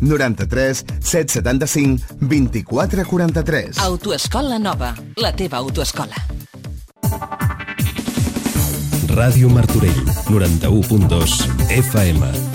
93 775 24 43. Autoescola Nova, la teva autoescola. Ràdio Martorell, 91.2 FM.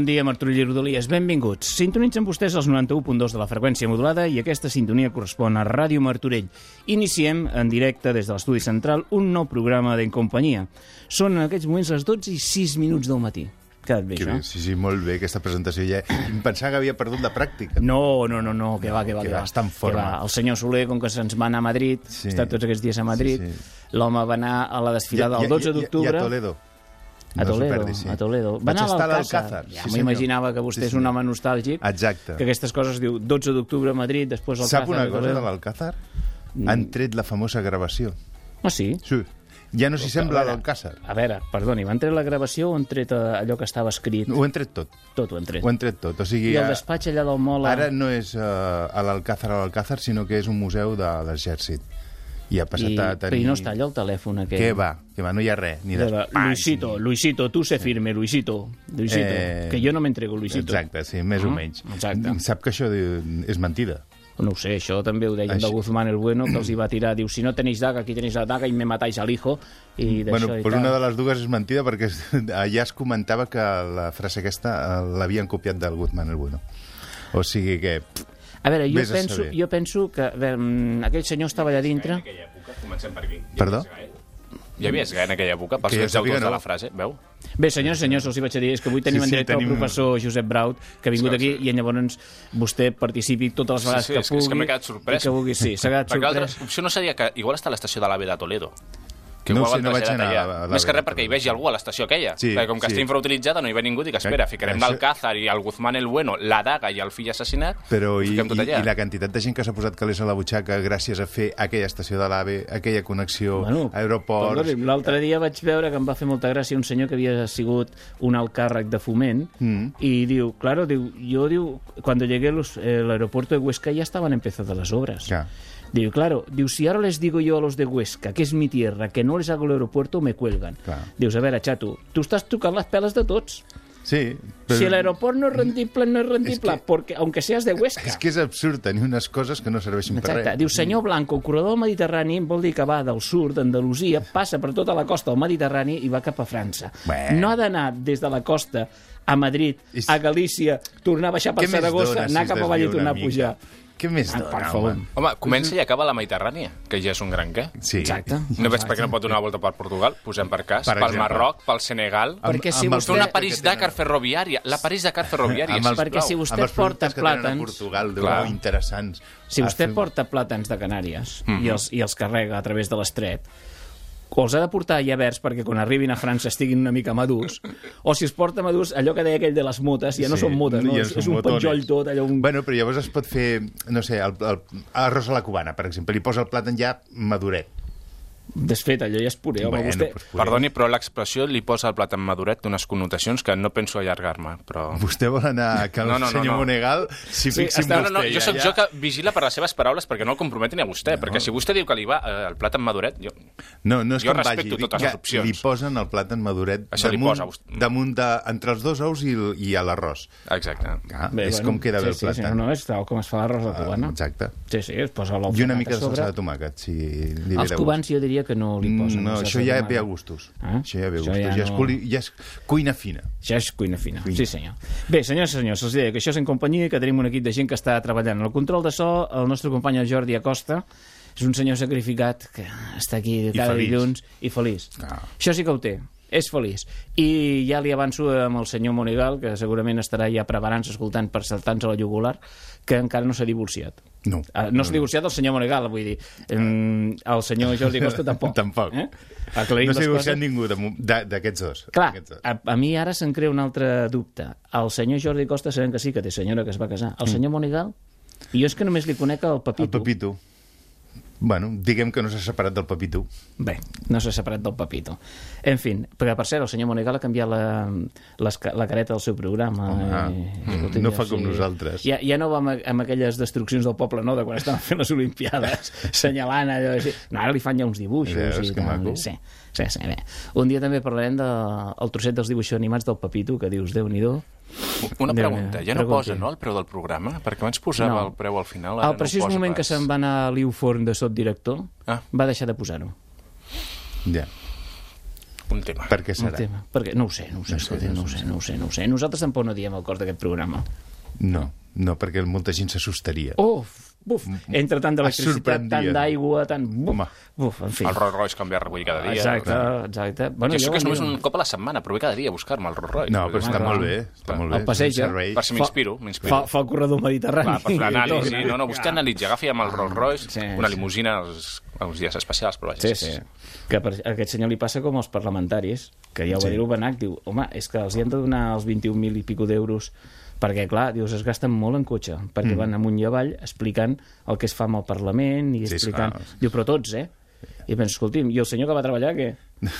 Bon dia, Martorell i Rodalies. Benvinguts. Sintonitzen vostès els 91.2 de la freqüència modulada i aquesta sintonia correspon a Ràdio Martorell. Iniciem en directe des de l'estudi central un nou programa d'en companyia. Són en aquests moments les 12 i 6 minuts del matí. Quedat bé, Que això? bé, sí, sí, molt bé, aquesta presentació ja... Em pensava que havia perdut la pràctica. No, no, no, no, que va, que va, Que que va, està en forma. Va. El senyor Soler, com que se'ns va anar a Madrid, Sí. està tots aquests dies a Madrid, Sí, sí. l'home va anar a la desfilada I- el 12 i- i- d'octubre... I a Toledo. A No Toledo, perdi, sí. a Toledo. Va Vaig anar a estar a l'Alcázar. Ja sí, m'ho senyor. imaginava que vostè Sí, és un home nostàlgic. Exacte. Que aquestes coses diu 12 d'octubre a Madrid, després l'Alcázar. Sap una cosa de l'Alcázar? Mm. Han tret la famosa gravació. Ah, sí? Sí. Ja no s'hi sembla l'Alcázar. A veure, perdoni, van tret la gravació o han tret eh, allò que estava escrit? Ho han tret tot. Tot ho han tret. Ho han tret tot. O sigui, I el a- despatx allà del Mola... ara no és uh, a l'Alcázar a l'Alcázar, sinó que és un museu de l'exèrcit. I ha passat I, a tenir... i no està allà el telèfon aquell. Què va? Què va? No hi ha res. Ni De Luisito, ni- Luisito, tu sé firme, Luisito. Luisito, Eh, que jo no m'entrego, Luisito. Exacte, sí, més o Ah, menys. exacte. Sap que això és mentida. No ho sé, això també ho deien Això- de Guzmán el Bueno, que els hi va tirar. Diu, si no tenéis daga, aquí tenéis la daga i me matáis al hijo. I Bueno, i pues una de les dues és mentida perquè allà es comentava que la frase aquesta eh, l'havien copiat del Guzmán el Bueno. O sigui que... pff, A veure, jo Vés a penso, jo penso que a veure, mm, aquell senyor estava allà dintre... aquella època, comencem per aquí. Perdó? Hi havia esgai en aquella època, pels d'autors sàpiga, no. de la frase, veu? Bé, senyors i senyors, els hi vaig a dir, és que avui tenim Sí, en sí, directe tenim- el professor Josep Braut, que ha vingut Sí, aquí, sí. i llavors vostè participi totes les Sí, vegades sí, que és, que- pugui. és que m'he quedat sorprès. Que vulgui, sí, s'ha quedat Perquè l'altra sorprès. opció no seria que igual està a l'estació de l'AVE de Toledo. Que No igual sé, no vaig anar allà. a la- a Més que res perquè hi vegi algú a l'estació aquella. Sí, perquè com que sí. està infrautilitzada no hi ve ningú, dic, espera, ficarem Això- l'Alcázar i el Guzmán el Bueno, la daga i el fill assassinat, Però ho i, i, i la quantitat de gent que s'ha posat calés a la butxaca gràcies a fer aquella estació de l'AVE, aquella connexió, Bueno, aeroports... L'altre dia vaig veure que em va fer molta gràcia un senyor que havia sigut un alt càrrec de foment Mm. y diu, claro, diu, yo diu, cuando llegué al aeropuerto de Huesca ya estaban empezadas las obras. Clar. Digo, claro, diu, si ahora les digo yo a los de Huesca, que es mi tierra, que no les hago el aeropuerto, me cuelgan. Clar. Dius, a veure, xato, tu estàs tocant les peles de tots. Sí, Si el aeroport no es rendible, no es rendible, És que- porque, aunque seas de Huesca. És que és absurd tenir unes coses que no serveixin per Exacte. res. Diu, senyor Blanco, el corredor mediterrani vol dir que va del sud d'Andalusia, passa per tota la costa del Mediterrani i va cap a França. Bueno. No ha d'anar des de la costa a Madrid, És- a Galícia, tornar a baixar per Saragossa, dona si anar es cap avall i tornar a pujar. mica? Què més Ah, dona, per favor. home? Home, comença i acaba la Mediterrània, que ja és un gran què. Sí. Exacte. No veig per què no pot donar una volta per Portugal, posem per cas, Per pel exemple. Marroc, pel Senegal... Amb- Perquè si amb vostè- una París-Dakar ferroviària, la París-Dakar ferroviària, els- sisplau. Perquè si vostè amb els porta que tenen a plàtans- Portugal, Déu, Clar. meu, interessants. Si A vostè fer- porta plàtans de Canàries Mhm. i, els, i els carrega a través de l'estret, o els ha de portar ja verds perquè quan arribin a França estiguin una mica madurs, o si es porta madurs, allò que deia aquell de les motes, ja no Sí, són motes, no? ja és, és un motones. penjoll tot, allò un... Bueno, però llavors es pot fer, no sé, el, el, arròs a la cubana, per exemple. Li posa el plàtan ja maduret. Desfet, allò ja és puré, home, Bueno, vostè... pues, Perdoni, però l'expressió li posa el plat en maduret unes connotacions que no penso allargar-me, però... Vostè vol anar a que el No, no, no, senyor no. Monegal s'hi Sí, fixi està- No, no, no, vostè. jo ja, sóc ja. jo que vigila per les seves paraules perquè no el comprometi ni a vostè, perquè si vostè diu que li va eh, el plat en maduret, jo... No, no és Jo que respecto vagi, totes les opcions. li posen el plat en maduret Això damunt, posa vostè. damunt de, entre els dos ous i, el- i a l'arròs. Exacte. Ah, és com queda bé el sí, plat. Sí, eh? no, no, és tal com es fa l'arròs de Ah, cubana. Exacte. Sí, sí, es posa l'ou I una mica de salsa de tomàquet, si li ve Els de cubans gust. jo diria que no li posen. No, salsa això ja ve a gustos. Ah? Això ja ve a gustos. ja Ja, és, no- culi... ja és cuina fina. Ja és cuina fina. Cuina. Sí, senyor. Bé, senyors i senyors, els deia que això és en companyia i que tenim un equip de gent que està treballant. El control de so, el nostre company el Jordi Acosta és un senyor sacrificat que està aquí cada feliç. dilluns i feliç. Ah. Això sí que ho té. És feliç. I ja li avanço amb el senyor Monegal, que segurament estarà ja preparant-se, escoltant per saltar-nos a la jugular, que encara no s'ha divorciat. No. Ah, no s'ha divorciat el senyor Monegal, vull dir. Em, El senyor Jordi Costa tampoc. Tampoc. Eh? Aclarim No s'ha divorciat coses. ningú d'aquests dos. Clar, dos. a, a mi ara se'n crea un altre dubte. El senyor Jordi Costa sabem que sí, que té senyora que es va casar. El senyor Monegal? I jo és que només li conec el Pepito. El Pepito. Bueno, diguem que no s'ha separat del Pepito. Bé, no s'ha separat del Pepito. En fi, perquè per cert, el senyor Monegal ha canviat la, ca- la careta del seu programa. Home, i, mm, escolti, no ja fa com nosaltres. Ja, ja no va amb, amb aquelles destruccions del poble nou de quan estaven fent les Olimpiades, senyalant allò així. No, ara li fan ja uns dibuixos. Veus, i que tal. maco. Sí, sí, sí, bé. Un dia també parlarem del de, trosset dels dibuixos animats del Pepito, que dius, Déu-n'hi-do. Una pregunta, ja no Pregunti. posa, no, el preu del programa? Perquè abans posava No. el preu al final, ara Al precís no moment pas. que se'n va anar a Liu Forn de sotdirector, Ah. va deixar de posar-ho. Ja. Un tema. Per què Un serà? tema. Perquè, no ho sé, no ho sé, No sé, escolti, no, ho sé, no ho sé, no ho sé. Nosaltres tampoc no diem el cos d'aquest programa. No, no, perquè molta gent s'assustaria. Uf, buf, entre tant d'electricitat, tant d'aigua, tant... Buf, Home. buf, en fi. El Rolls Royce canviar avui cada dia. Exacte, exacte. Bueno, Jo sé que és només un cop a la setmana, però cada dia a buscar-me el Rolls Royce. No, però està clar. molt bé. Està molt bé. El passeja. Per si m'inspiro, m'inspiro. Fa, fa el corredor mediterrani. Clar, per l'anàlisi. No, no, vostè analitza, agafi amb el Rolls Royce, Sí, una limusina als, als dies especials, però vaja. Sí, sí. Que per, a aquest senyor li passa com als parlamentaris, que ja ho va Sí. dir Ubenac, diu, home, és que els hi han de donar els 21.000 i pico d'euros perquè, clar, dius, es gasten molt en cotxe, perquè mm. van amunt i avall explicant el que es fa amb el Parlament i Sí, explicant... esclar. Diu, però tots, eh? I penso, escolti'm, i el senyor que va treballar, què?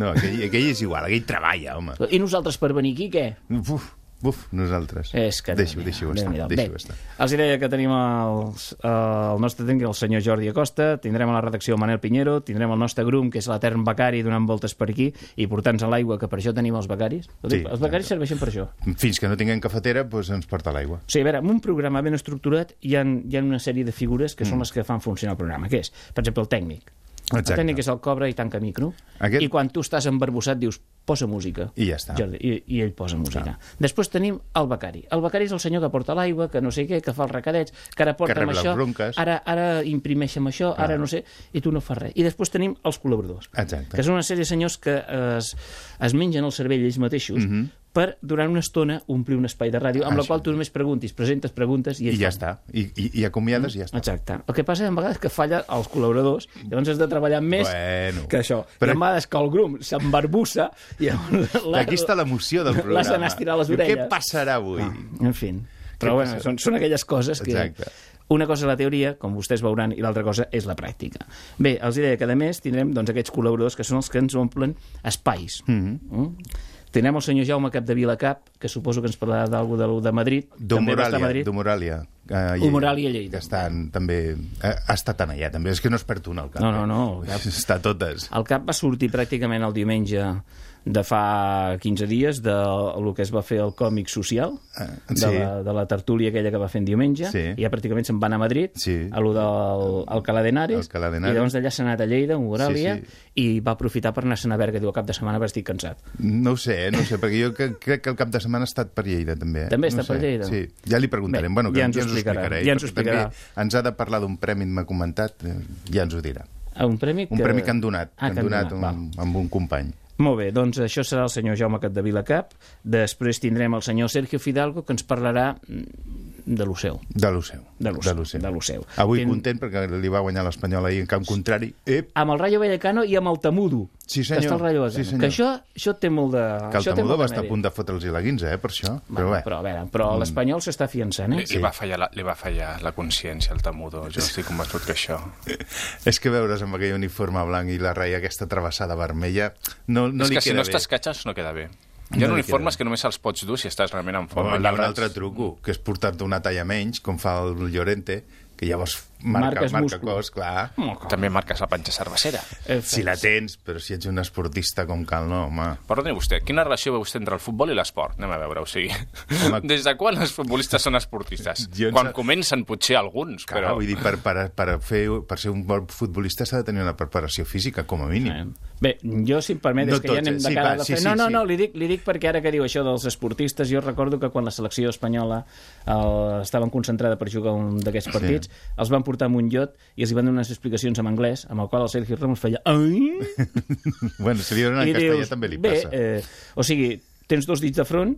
No, aquell, aquell és igual, aquell treballa, home. I nosaltres per venir aquí, què? Uf, uf, nosaltres. És que... Déu-n'hi-do, deixi-ho estar. Deixi-ho Bé, estar. els deia que tenim els, el nostre tècnic, el senyor Jordi Acosta, tindrem a la redacció el Manel Pinheiro, tindrem el nostre grum, que és l'etern becari, donant voltes per aquí, i portant-nos a l'aigua, que per això tenim els becaris. Sí, els becaris serveixen per això. Fins que no tinguem cafetera, doncs ens porta l'aigua. O sigui, a veure, en un programa ben estructurat hi ha, hi ha una sèrie de figures que són les que fan funcionar el programa. Què és? Per exemple, el tècnic. Exacte. El tècnic és el cobra i tanca micro. Aquest- I quan tu estàs embarbussat dius, posa música. I ja està. Jordi, i, I ell posa música. Després tenim el becari. El becari és el senyor que porta l'aigua, que no sé què, que fa els recadets, que ara porta rep amb això, ara, ara imprimeix amb això, ara no sé, i tu no fas res. I després tenim els col·laboradors, Exacte. que són una sèrie de senyors que es, es mengen el cervell ells mateixos per, durant una estona, omplir un espai de ràdio, amb la Mhm. Això. qual tu només preguntis, presentes preguntes i I ells ja està. I, i, i acomiades i ja està. Exacte. El que passa a vegades que falla als col·laboradors, llavors has de treballar més Bueno. que això. Però-. I a vegades que el grum s'embarbussa i llavors... Aquí està l'emoció del programa. L'has d'anar a estirar les orelles. Què passarà avui? Ah, en fi. Però bueno, són, són aquelles coses que... Exacte. Una cosa és la teoria, com vostès veuran, i l'altra cosa és la pràctica. Bé, els deia que, a més, tindrem doncs, aquests col·laboradors que són els que ens omplen espais. Mm Mhm. -hmm. mm? Tindrem el senyor Jaume Cap de Vilacap, que suposo que ens parlarà d'algú de, de Madrid. D'Humoràlia. Uh, Humoràlia Lleida. Que estan també... Ha, ha estat allà, també. És que no es perd un al cap. No, no, eh? no, el cap- Està totes. El cap va sortir pràcticament el diumenge de fa 15 dies de el que es va fer el còmic social, Ah, de, sí. la, de la tertúlia aquella que va fer en diumenge, Sí. i ja pràcticament se'n va anar a Madrid, Sí. a lo del Alcalá de Henares, de i llavors d'allà s'ha anat a Lleida, a Moràlia, Sí, i va aprofitar per anar-se'n a Berga, diu, el cap de setmana perquè estic cansat. No ho sé, eh? no ho sé, perquè jo crec, crec que el cap de setmana ha estat per Lleida, també. eh? També no està per sé. Lleida? Sí, ja li preguntarem. Bé, bueno, que ja ens ho ho explicarà, ja ens ho explicarà. També ens ha de parlar d'un premi, m'ha comentat, eh, ja ens ho dirà. A un premi que... Un premi que han donat, ah, que han donat un, val. amb un company. Molt bé, doncs això serà el senyor Jaume Capdevila Cap. Després tindrem el senyor Sergio Fidalgo, que ens parlarà mm, de lo seu. De lo seu. De lo seu, de lo seu. Avui Ten- content perquè li va guanyar l'Espanyol ahir en camp contrari. Ep, Amb el Rayo Vallecano i amb el Tamudo. Sí, senyor. Que està el Rayo Vallecano. Sí, senyor. que això, això té molt de... que el això té Tamudo molt va de estar a punt de fotre'ls la guinza, eh, per això. Bueno, Però bé, però, a veure, però l'Espanyol s'està fiançant, eh? Li, li, va fallar la, li va fallar la consciència al Tamudo. Jo estic convençut que això... és que veure's amb aquell uniforme blanc i la raia aquesta travessada vermella no, no és li que si queda no bé. estàs catxes no queda bé. Hi No ha li uniformes que només els pots dur si estàs realment en Home, forma. hi ha un altre truco, que és portar-te una talla menys, com fa el Llorente, que llavors marca, Marques marca múscul. cos, clar. També marques la panxa cervecera. Eh, Si la tens, però si ets un esportista com cal, no, home. Perdoni vostè, quina relació veu vostè entre el futbol i l'esport? Anem a veure, o sigui... Home. Des de quan els futbolistes són esportistes? Jo Quan sa- comencen, potser alguns, Clar, però... vull dir, per, per, per, fer, per ser un bon futbolista s'ha de tenir una preparació física, com a mínim. Eh, Bé, jo, si em permet, No és que ja anem eh? de Sí, cara va, de sí, fer... sí, no, no, sí. no, li dic, li dic perquè ara que diu això dels esportistes, jo recordo que quan la selecció espanyola eh, estaven concentrada per jugar un d'aquests partits, els van portar amb un iot i els hi van donar unes explicacions en anglès, amb el qual el Sergio Ramos feia... Bueno, si li donen en I castellà dius, també li bé, passa. eh, o sigui, tens dos dits de front,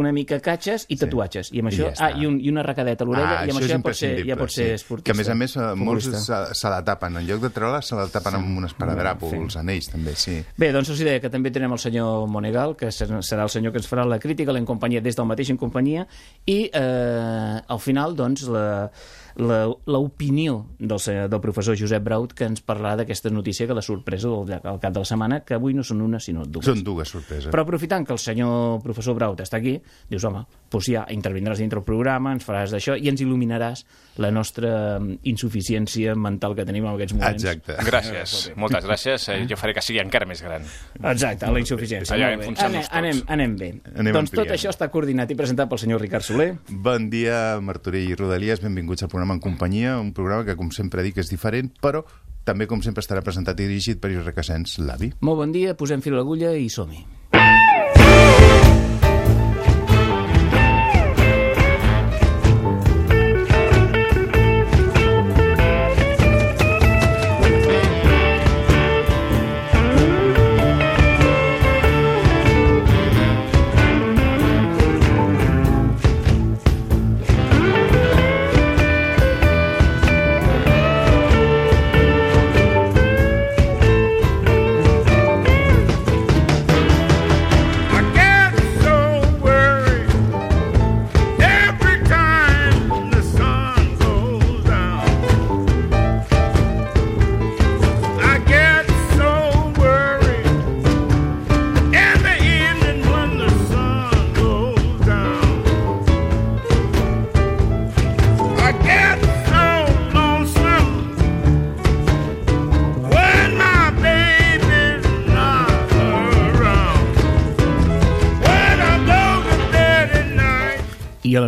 una mica catxes i tatuatges. I amb I això, ja està. ah, i, un, i una arracadeta a l'orella, i amb és això ja pot, ser, ja pot ser sí. esportista. Que a més a més eh, molts se, se la tapen. En lloc de treure-la, se la tapen amb un esparadrap o sí. els anells, també, sí. Bé, doncs us deia que també tenem el senyor Monegal, que ser- serà el senyor que ens farà la crítica a la companyia des del mateix en companyia, i eh, al final, doncs, la- l'opinió del, del professor Josep Braut que ens parlarà d'aquesta notícia que la sorpresa del, al cap de la setmana, que avui no són una sinó dues. Són dues sorpreses. Però aprofitant que el senyor professor Braut està aquí, dius, home, doncs ja intervindràs dintre el programa, ens faràs d'això i ens il·luminaràs la nostra mm, insuficiència mental que tenim en aquests moments. Exacte. Gràcies, moltes gràcies. Eh, Jo faré que sigui encara més gran. Exacte, la insuficiència. Allà Anem, tots. anem, anem bé. Anem doncs tot això està coordinat i presentat pel senyor Ricard Soler. Bon dia, Martorell i Rodalies, benvinguts al programa En Companyia, un programa que, com sempre dic, és diferent, però també, com sempre, estarà presentat i dirigit per Isra Casens, l'avi. Molt bon dia, posem fil a l'agulla i som-hi.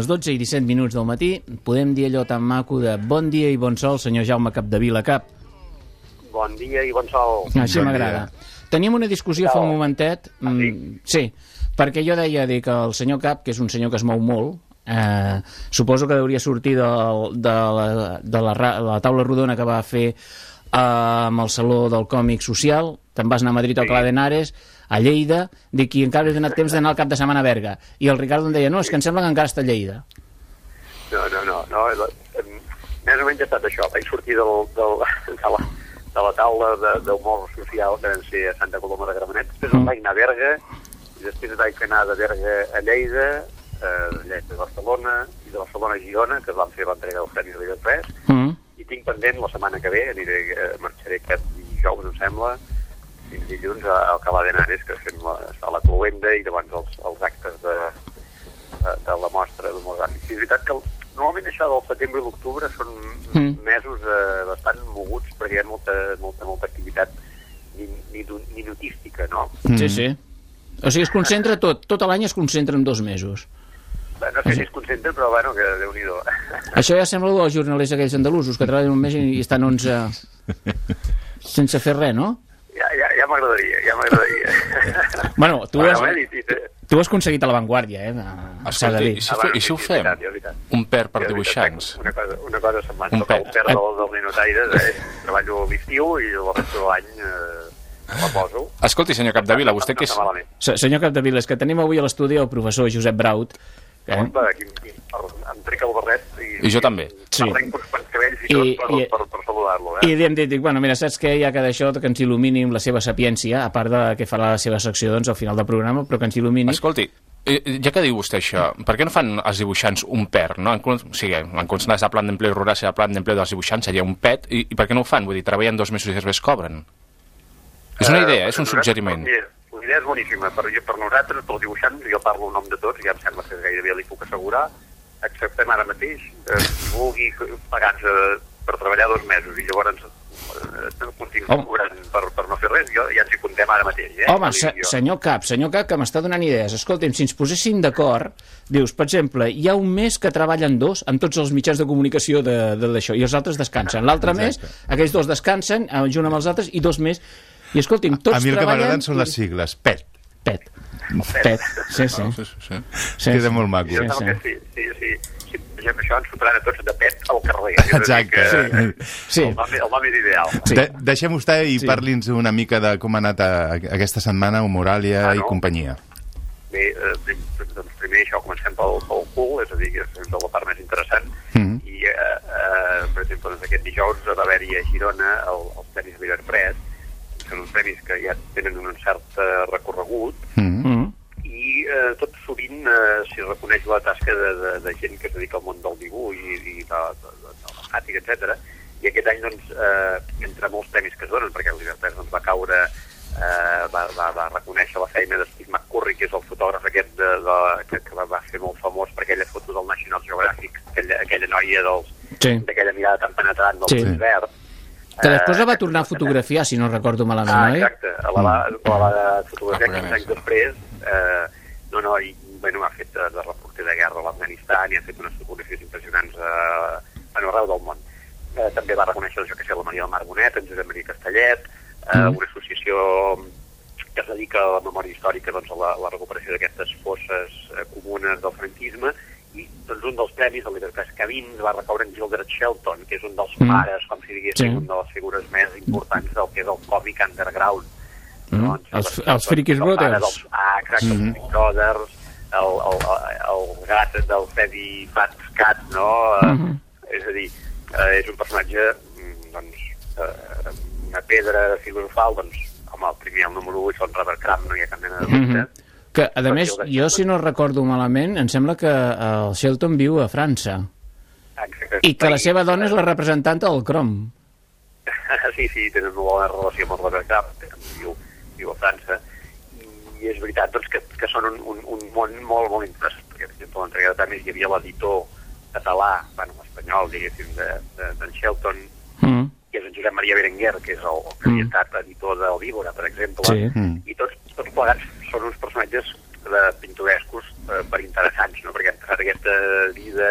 Les 12 i 17 minuts del matí podem dir allò tan maco de bon dia i bon sol, senyor Jaume Capdevila Cap. Bon dia i bon sol. Així Bon m'agrada. Teníem una discussió fa un momentet. Mm, sí, perquè jo deia de que el senyor Cap, que és un senyor que es mou molt, eh, suposo que hauria sortir del, de, la, de la, la taula rodona que va fer eh, amb el Saló del Còmic Social, te'n vas anar a Madrid al Pla d'Henares, a Lleida, dic, i encara he donat temps d'anar al cap de setmana a Berga. I el Ricardo em deia, no, és que em sembla que encara està a Lleida. No, no, no. no em, més o menys ha estat això. Vaig sortir del, del, de, la, de la taula de- d'humor social que vam ser a Santa Coloma de Gramenet. Després Mm. vaig anar a Berga i després vaig anar de Berga a Lleida, eh, de Lleida a Barcelona i de Barcelona a Girona, que es van fer l'entrega del Premi de Liga 3 Mm. i tinc pendent la setmana que ve, aniré, eh, marxaré aquest dijous, em sembla, fins dilluns a Alcalà d'Henares, que fem la, està a la Cluenda i davant els, els actes de, de, de la mostra d'humor gràfic. És veritat que el, normalment això del setembre i l'octubre són Mm. mm. mesos eh, bastant moguts perquè hi ha molta, molta, molta activitat ni, ni, ni notística, no? Sí, sí. O sigui, es concentra tot, tot l'any es concentra en dos mesos. No sé si es concentra, però bueno, que déu-n'hi-do. Això ja sembla el dels jornalers aquells andalusos que treballen un mes i estan 11 sense fer res, no? Ja, ja, ja m'agradaria, ja m'agradaria. Bueno, tu has, i, tu has aconseguit a l'avantguàrdia, eh? S'ha de Escolti, i si, fe, i si ho fem? Veritat, veritat. Un per per dibuixants. Una cosa, una cosa setmana. Un Un per. Un per del, del Ninotaires, eh? Treballo a l'estiu i la resta de l'any eh, la poso. Escolti, senyor Capdevila, vostè que és... Senyor Capdevila, és que tenim avui a l'estudi el professor Josep Braut, Eh? Home, aquí, em trec el barret i... I jo també. Sí. Cabells i, I- tot per, i- per, per saludar-lo, eh? I li hem dit, dic, bueno, mira, saps què? Ja que d'això, que ens il·lumini amb la seva sapiència, a part de que farà la seva secció doncs, al final del programa, però que ens il·lumini. Escolti, eh, ja que diu vostè això, per què no fan els dibuixants un PER, no? En, o sigui, en comptes de plan d'empleo rural, si el plan d'empleo dels dibuixants seria un PET, i, i per què no ho fan? Vull dir, treballen dos mesos i després cobren. És una idea, és un suggeriment. La idea és boníssima. Per, per nosaltres, pels dibuixants, jo parlo en nom de tots, ja em sembla que gairebé li puc assegurar, acceptem ara mateix, eh, qui vulgui pagar-nos eh, per treballar dos mesos i llavors eh, continuem cobrant per, per no fer res, jo, ja ens hi comptem ara mateix. Eh? Home, se, senyor Cap, senyor Cap, que m'està donant idees. Escolti'm, si ens posessin d'acord, dius, per exemple, hi ha un mes que treballen dos amb tots els mitjans de comunicació de, de d'això, i els altres descansen. L'altre mes, aquells dos descansen, eh, junt amb els altres, i dos més... I escolti'm, tots A mi el que treballen... m'agraden són les sigles. PET. Pet. Pet. Sí, sí. Sí, sí, sí. sí Queda molt maco. Jo Sí, sí. que sí, sí, sí. sí. sí això ens fotran a tots de pet al carrer. Exacte. Que, Sí. El, nom, el nom és ideal. Sí. De, deixem-ho estar i Sí. parli'ns una mica de com ha anat a, a, aquesta setmana Moràlia Ah, i no? companyia. Bé, eh, doncs primer això, comencem pel, pel cul, és a dir, que és la part més interessant, Mhm. i, eh, eh, per exemple, doncs aquest dijous va haver-hi a Girona el, els Premis Villarprès, que són uns premis que ja tenen un cert eh, recorregut, Mm. Mm. i eh, tot sovint eh, s'hi reconeix la tasca de, de, de gent que es dedica al món del dibuix i, i de, de, de, de la fàtica, etc. I aquest any, doncs, eh, entre molts premis que es donen, perquè el Libertad doncs, va caure, eh, va, va, va reconèixer la feina de Steve McCurry, que és el fotògraf aquest de, de, que, que va, va fer molt famós per aquella foto del National Geographic, aquella, aquella noia dels, Sí. d'aquella mirada tan penetrant del Sí. sí. verd. Que després la va tornar a fotografiar, si no recordo malament, Ah, oi? exacte. La va, la va fotografiar Ah, 15 anys després. Eh, no, no, i bueno, ha fet de, reporter de guerra a l'Afganistan i ha fet unes fotografies impressionants eh, bueno, arreu del món. Eh, també va reconèixer, jo que sé, la Maria del Mar Bonet, en Josep Maria Castellet, eh, Mm. una associació que es dedica a la memòria històrica doncs, a la, la recuperació d'aquestes fosses eh, comunes del franquisme i doncs, un dels premis, el Camins, va recaure en Gilbert Shelton, que és un dels Mm. pares, com si diguéssim, Sí. una de les figures més importants del que és el còmic underground. Mm. Doncs, Els- doncs, els Frikis el pare Brothers. Dels, ah, exacte, els Frikis Brothers, el, el, el, el gat del Freddy Fat Cat, no? Eh, Mhm. És a dir, eh, és un personatge, mm, doncs, eh, una pedra filosofal, doncs, home, el primer, el número 8, són Robert Crumb, no hi ha cap mena de dubte. Mhm. Que, a Però més, jo, si no recordo malament, em sembla que el Shelton viu a França Exacte. i que la seva dona és la representant del Crom. sí, sí, tenen una bona relació amb el Robert Crumb, viu, viu a França, i és veritat doncs, que, que són un, un, un món molt, molt interessant, perquè, per exemple, l'entrega de premis hi havia l'editor català, bueno, espanyol, diguéssim, d'en de, de, d'en Shelton, Mm. que és en Josep Maria Berenguer, que és el, el que havia estat editor del Víbora, per exemple, Sí. Mm. i tots, tots plegats són uns personatges de pintorescos eh, per interessants, no? perquè han passat aquesta vida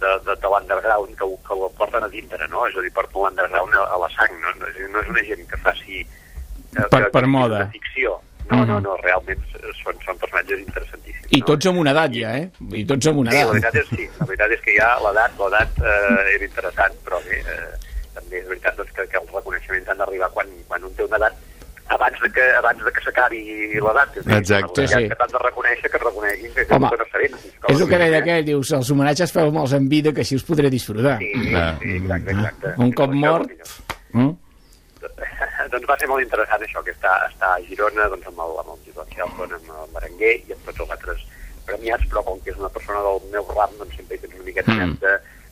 de, de, de l'underground que, ho- que ho porten a dintre, no? És a dir, porten l'underground a, a la sang, no? No és, no és una gent que faci... eh, Per- que- per que moda. De ficció. No, no, Mhm. no, realment són, són personatges interessantíssims. I no? tots amb una edat, ja, eh? I tots amb una Sí, la edat. veritat és, sí, la veritat és que ja l'edat l'edat eh, era interessant, però bé, eh, també és veritat doncs, que, que els reconeixements han d'arribar quan, quan un té una edat abans de que, abans de que s'acabi l'edat. Exacte. Sí, que t'han de reconèixer, que et reconeguin, que, Home, que no sabem. És el que deia aquell, dius, els homenatges feu molts en vida, que així us podré disfrutar. Sí, Ah, sí, exacte, exacte. Un cop mort... Mm? doncs va ser molt interessant això, que està, està a Girona doncs, amb el, amb el Gilbert Shelton, amb el Berenguer i amb tots els altres premiats, però com que és una persona del meu ram, doncs sempre hi tens una miqueta Mm. mm.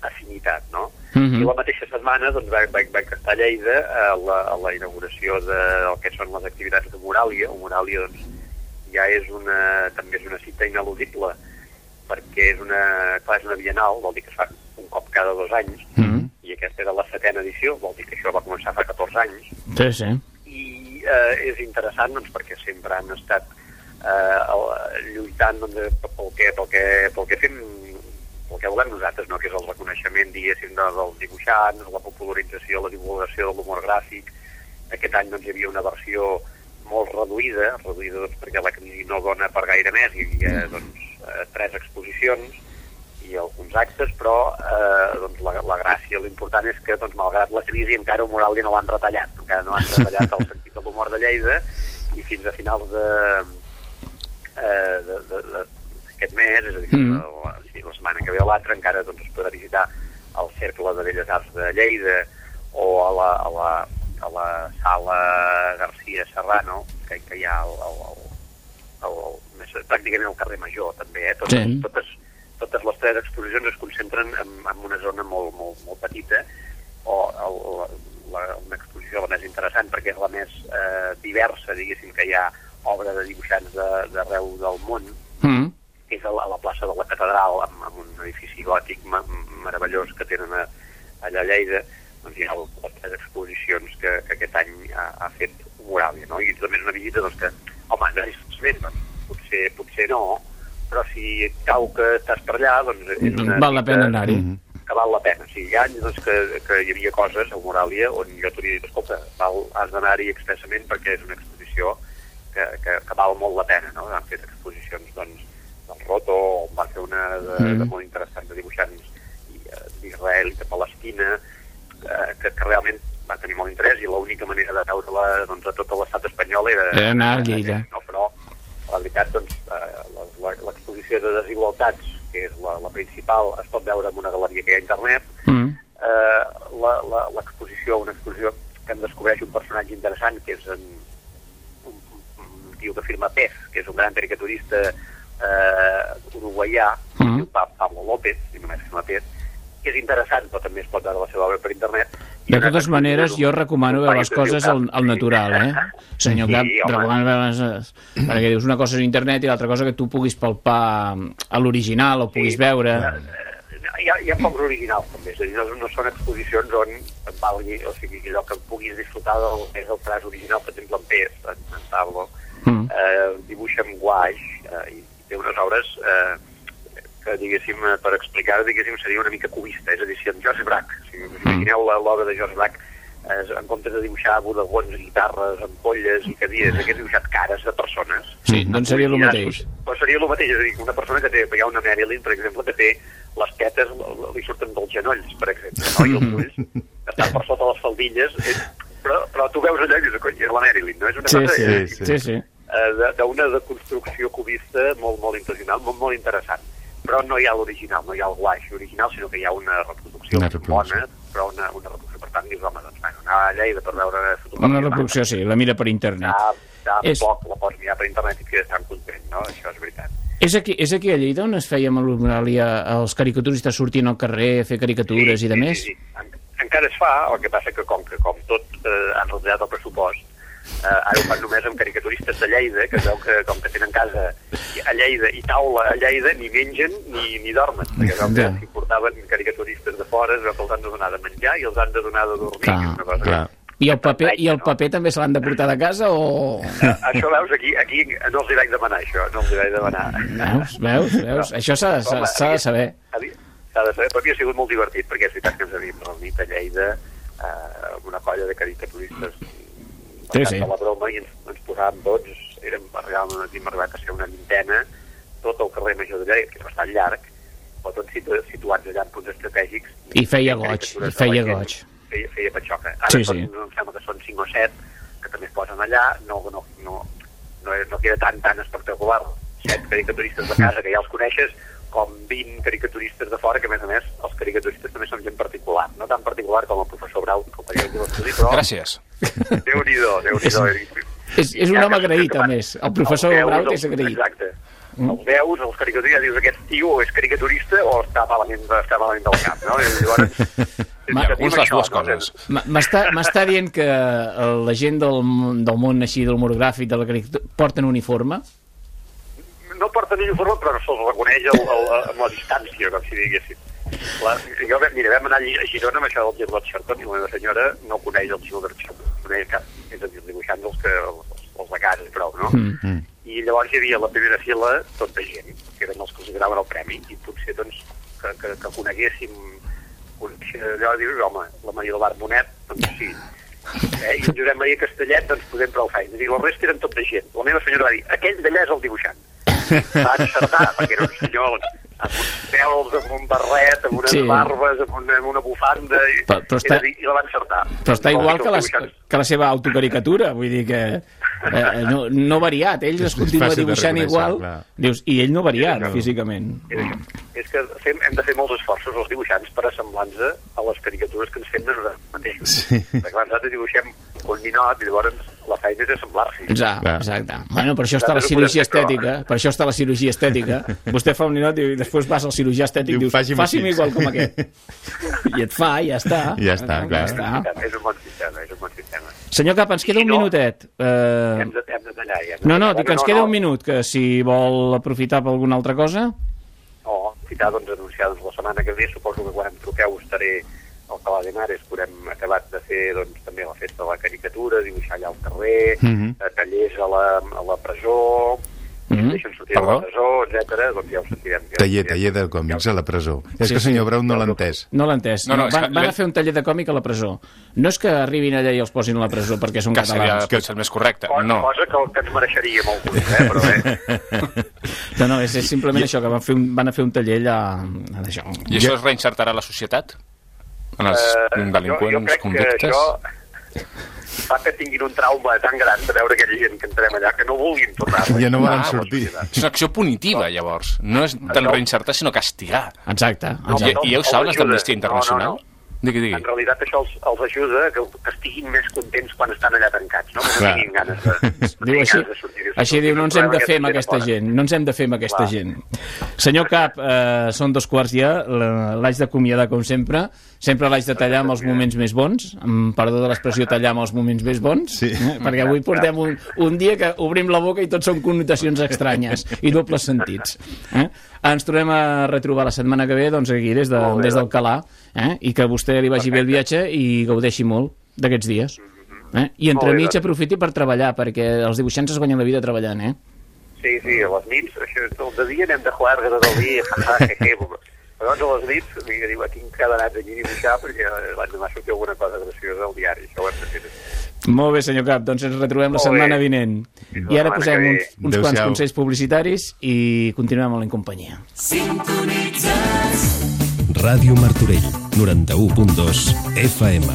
d'afinitat, no? Mhm. I la mateixa setmana doncs, vaig, vaig, vaig estar a Lleida a la, a la inauguració de, del que són les activitats de Moràlia. Moràlia doncs, ja és una, també és una cita ineludible, perquè és una, clar, és una bienal, vol dir que es fa un cop cada dos anys, Mhm. i aquesta era la setena edició, vol dir que això va començar fa 14 anys, Sí, sí. i eh, és interessant doncs, perquè sempre han estat eh, lluitant doncs, pel, que, pel, que, pel que fem pel que volem nosaltres, no? que és el reconeixement diguéssim de, dels dibuixants, la popularització, la divulgació de l'humor gràfic. Aquest any doncs, hi havia una versió molt reduïda, reduïda doncs, perquè la crisi no dona per gaire més, hi havia doncs, eh, tres exposicions i alguns actes, però eh, doncs, la, la gràcia, l'important és que, doncs, malgrat la crisi, encara el Moràlia no l'han retallat, encara no han retallat el sentit de l'humor de Lleida, i fins a finals de, eh, de, de, de aquest mes, és a dir, Mm. la, sí, la setmana que ve o l'altra encara doncs, es podrà visitar el Cercle de Belles Arts de Lleida o a la, a la, a la sala García Serrano, que, que hi ha el, el, el, el, el, més, pràcticament al carrer Major, també, eh? Totes, Sí. totes, totes les tres exposicions es concentren en, en una zona molt, molt, molt petita, o el, la, la, una exposició la més interessant perquè és la més eh, diversa, diguéssim, que hi ha obra de dibuixants de- d'arreu del món, Mm. Que és a la, a la plaça de la Catedral, amb, amb un edifici gòtic ma meravellós que tenen a, allà a Lleida, doncs hi ha les exposicions que, que aquest any ha, ha fet Moràlia, no? I també és una visita doncs, que, home, no és ben, doncs, potser, potser no, però si cau que estàs per allà, doncs és una Val la pena anar-hi. que val la pena. O sigui, hi ha anys doncs, que, que hi havia coses a Moràlia on jo t'hauria dit, escolta, val, has d'anar-hi expressament perquè és una exposició que, que, que val molt la pena, no? Han fet exposicions, doncs, Roto, on va fer una de, Mm. de molt interessant de dibuixants eh, d'Israel i de Palestina, eh, que, que realment va tenir molt interès i l'única manera de veure-la doncs, a tot l'estat espanyol era... Era anar a Lleida. No, però la veritat, doncs, eh, l'exposició de desigualtats, que és la, la principal, es pot veure en una galeria que hi ha a internet. Mm. Eh, L'exposició, una exposició que em descobreix un personatge interessant, que és en, un, un, un tio que firma Pez, que és un gran caricaturista eh, uruguaià, mm. diu Pa- Pablo López, i només firma Pez, que és interessant, però també es pot veure la seva obra per internet. De totes maneres, jo recomano veure les que coses al, al natural, eh? Senyor Sí, Cap, home. recomano veure les... Perquè dius una cosa és internet i l'altra cosa que tu puguis palpar a l'original o puguis Sí, veure... Eh, Hi ha, hi ha pocs originals, també. És a dir, no, no són exposicions on et valgui, o sigui, allò que puguis disfrutar del que és el traç original, per exemple, en Pes, en, en Pablo, Mm. eh, dibuixa amb guaix eh, i té unes obres eh, que, diguéssim, eh, per explicar diguéssim, seria una mica cubista, és a dir, si en Joseph Brack, si us imagineu la- l'obra de Joseph Brack, eh, en comptes de dibuixar bodegons, guitarres, ampolles i cadires, hagués dibuixat cares de persones. Sí, doncs seria el mateix. Però seria el mateix, és a dir, una persona que té, hi ha una Marilyn, per exemple, que té les tetes, li surten dels genolls, per exemple, no? i els ulls estan per sota les faldilles, és, però, però tu veus allà i dius, cony, és la Marilyn, no? És una Sí, cosa, sí, eh, sí, sí. sí. Eh, d'una deconstrucció cubista molt, molt impressionant, molt, molt interessant. Però no hi ha l'original, no hi ha el guaix original, sinó que hi ha una reproducció, Una reproducció. bona, però una, una reproducció. Per tant, dius, home, doncs, bueno, anar a Lleida per veure. Una reproducció, sí, la mira per internet. Ja, ja És- poc la pots mirar per internet i quedes tan content, no? Això és veritat. És aquí, és aquí a Lleida on es feia amb l'Hormonàlia els caricaturistes sortint al carrer a fer caricatures i de més? Sí, sí. En, encara es fa, el que passa que com que com tot eh, han retallat el pressupost, ara ho fan només amb caricaturistes de Lleida, que veu que com que tenen casa a Lleida i taula a Lleida, ni mengen ni, ni dormen, perquè veu que si portaven caricaturistes de fora, es veu que els han de donar de menjar i els han de donar de dormir. Clar, una cosa clar. I el paper, i el No? paper també se l'han de portar de casa o... Eh, això veus, aquí, aquí no els hi vaig demanar això, no els hi vaig demanar. Veus, veus, veus? Això s'ha de saber. havia- S'ha de saber, però havia sigut molt divertit, perquè és veritat que ens havíem reunit a Lleida eh, una colla de caricaturistes Sí, sí. de la broma i ens, ens posàvem tots, érem, arribàvem, hem arribat a ser una vintena, tot el carrer Major de Lleida, que és bastant llarg, però tots situ situats allà en punts estratègics. I feia goig, i feia goig. Feia, feia patxoca. Ara Sí, sí. em sembla que són 5 o 7 que també es posen allà, no, no, no, no, no queda tan, tan espectacular. 7 caricaturistes de casa que ja els coneixes, com 20 caricaturistes de fora, que a més a més els caricaturistes també són gent particular, no tan particular com el professor Brau, de l'estudi, però Gràcies. Déu-n'hi-do, Déu-n'hi-do. És, és un home agraït, a més. El professor veus, Brau és agraït. Exacte. Els veus, els caricaturistes, dius, aquest tio és caricaturista o està malament, està malament del cap, no? I llavors, Alguns les dues no? coses. M'està m'està dient que la gent del, del món així, del monogràfic, de la caricatura, porten uniforme? no porten uniforme, però se'ls reconeix el, el, amb la distància, com si diguéssim. La, jo, mira, vam anar a Girona amb això del Gilbert Charton i la meva senyora no coneix el Gilbert Charton, coneix cap, és a dir, els dibuixants els, que, els, els de casa, prou, no? Mm. I llavors hi havia la primera fila tot de gent, que eren els que els donaven el premi, i potser, doncs, que, que, que coneguéssim, conèixer allò, dius, home, la Maria del Bar Bonet, doncs sí. Eh? I en Josep Maria Castellet, doncs podem prou feina. I la resta eren tot de gent. La meva senyora va dir, aquell d'allà és el dibuixant. Va encertar, perquè era un senyor amb uns pèls, amb un barret, amb unes Sí. sí. barbes, amb una, amb una bufanda, i, Però- però està- és dir, i la va encertar. Però està Com igual que, les, que la seva autocaricatura, vull dir que... eh, no, no variat, ell es És continua dibuixant igual, clar. dius, i ell no ha variat No. físicament. És que fem, hem de fer molts esforços els dibuixants per assemblar-nos a les caricatures que ens fem de nosaltres mateixos. Sí. Perquè nosaltres dibuixem un ninot i llavors la feina és assemblar-s'hi. Exacte, exacte. Bueno, per això està la cirurgia estètica, per això està la cirurgia estètica. Vostè fa un ninot i després vas al cirurgià estètic i Diu, dius, "Faci'm faci'm així." igual com aquest. I et fa, i ja està. Ja està, clar. Ja està. És un bon sistema, és un bon sistema. Senyor Cap, ens queda un no- minutet. Eh, Hem de, hem de tallar. Ja. no, no, dic que ens queda un minut, que si vol aprofitar per alguna altra cosa... No, ficar, doncs, anunciar doncs, la setmana que ve, suposo que quan em truqueu estaré al Cala de Henares, que haurem acabat de fer doncs, també la festa de la caricatura, dibuixar allà al carrer, Mhm. eh, tallers a la, a la presó, mm deixen sortir de Perdó? la presó, etc. doncs ja ho sentirem. Ja ho Taller, sentirem. taller de còmics a la presó. És Sí, que el senyor. Brown no l'ha entès. No l'ha entès. No, No, és van, que van a fer un taller de còmic a la presó. No és que arribin allà i els posin a la presó perquè són Que seria catalans. potser el més correcte. Cosa, No. cosa que, que ens mereixeria molt, eh? però bé. No, no, és, és simplement això, que van, fer un, van a fer un taller allà... això. I això es reinsertarà a la societat? En els Eh, delinqüents, jo, jo crec convictes? que això fa que tinguin un trauma tan gran de veure aquella gent que entrem allà que no vulguin tornar. Ja no volen a la sortir. societat. És una acció punitiva, llavors. No és tant Això- reinsertar, sinó castigar. Exacte, No, I, exacte. I ja ho saben els ajuda. d'Amnistia No, Internacional? no, no. Digui, digui. En realitat això els, els ajuda que, que estiguin més contents quan estan allà tancats, no? Que no tinguin ganes de, no Diu així, ganes de sortir. així diu, no ens hem de fer amb aquesta fora. gent, no ens hem de fer amb aquesta Clar. gent. Senyor Cap, eh, són dos quarts ja, la- l'haig d'acomiadar com sempre, sempre l'haig de tallar amb els moments més bons, amb perdó de l'expressió tallar amb els moments més bons, Sí. eh? perquè avui portem un, un dia que obrim la boca i tots són connotacions estranyes i dobles sentits. Eh? Ens trobem a retrobar la setmana que ve, doncs aquí, des, de, bé, des del doncs. Calà, eh? i que vostè li vagi bé el viatge i gaudeixi molt d'aquests dies. Eh? I entre mig doncs. aprofiti per treballar, perquè els dibuixants es guanyen la vida treballant, eh? Sí, sí, a les nits, això, el de dia anem de juerga tot el dia, jeje, però doncs a les nits, vinga, diu, tinc cada anat aquí a dibuixar perquè l'endemà sortir alguna cosa graciosa al diari, això ho hem de fer. Molt bé, senyor Cap, doncs ens retrobem la Molt bé. setmana vinent. Fins la I ara posem uns, uns quants consells publicitaris i continuem amb la companyia. Ràdio Martorell, 91.2 FM.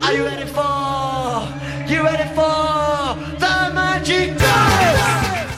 Are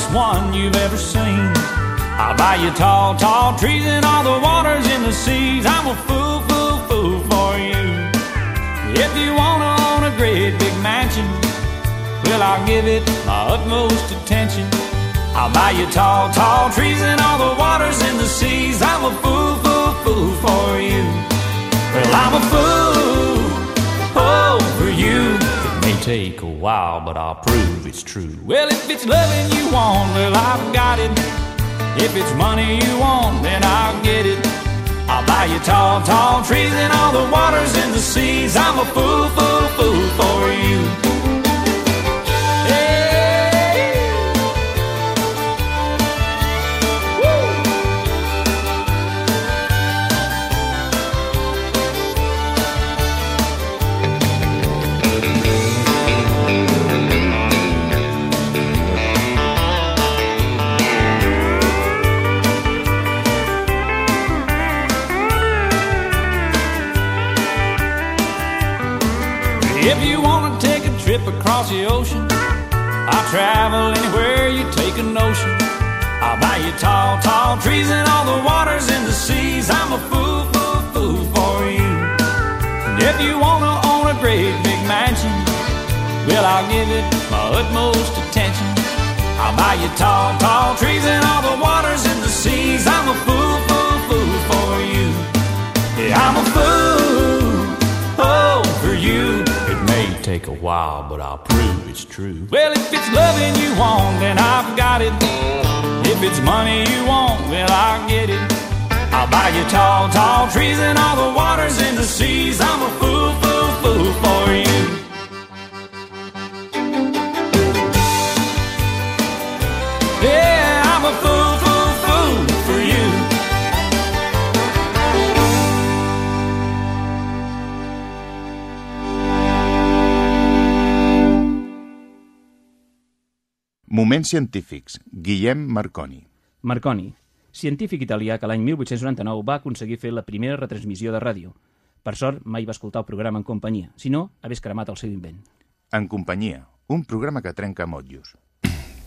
longest one you've ever seen. I'll buy you tall, tall trees and all the waters in the seas. I'm a fool, fool, fool for you. If you wanna own a great big mansion, well, I'll give it my utmost attention. I'll buy you tall, tall trees and all the waters in the seas. I'm a fool, fool, fool for you. Well, I'm a fool, oh, for you. Take a while, but I'll prove it's true. Well, if it's loving you want, well, I've got it. If it's money you want, then I'll get it. I'll buy you tall, tall trees and all the waters in the seas. I'm a fool, fool, fool for you. If you want to take a trip across the ocean, I'll travel anywhere you take a notion. I'll buy you tall, tall trees and all the waters and the seas. I'm a fool, fool, fool for you. And if you want to own a great big mansion, well, I'll give it my utmost attention. I'll buy you tall, tall trees and all the waters and the seas. I'm a fool, fool, fool for you. Yeah, I'm a fool, take a while, but I'll prove it's true. Well, if it's loving you want, then I've got it. If it's money you want, well, I'll get it. I'll buy you tall, tall trees and all the waters and the seas. I'm a fool, fool, fool for you. Moments científics. Guillem Marconi. Marconi, científic italià que l'any 1899 va aconseguir fer la primera retransmissió de ràdio. Per sort, mai va escoltar el programa en companyia, si no, hagués cremat el seu invent. En companyia. Un programa que trenca motllos.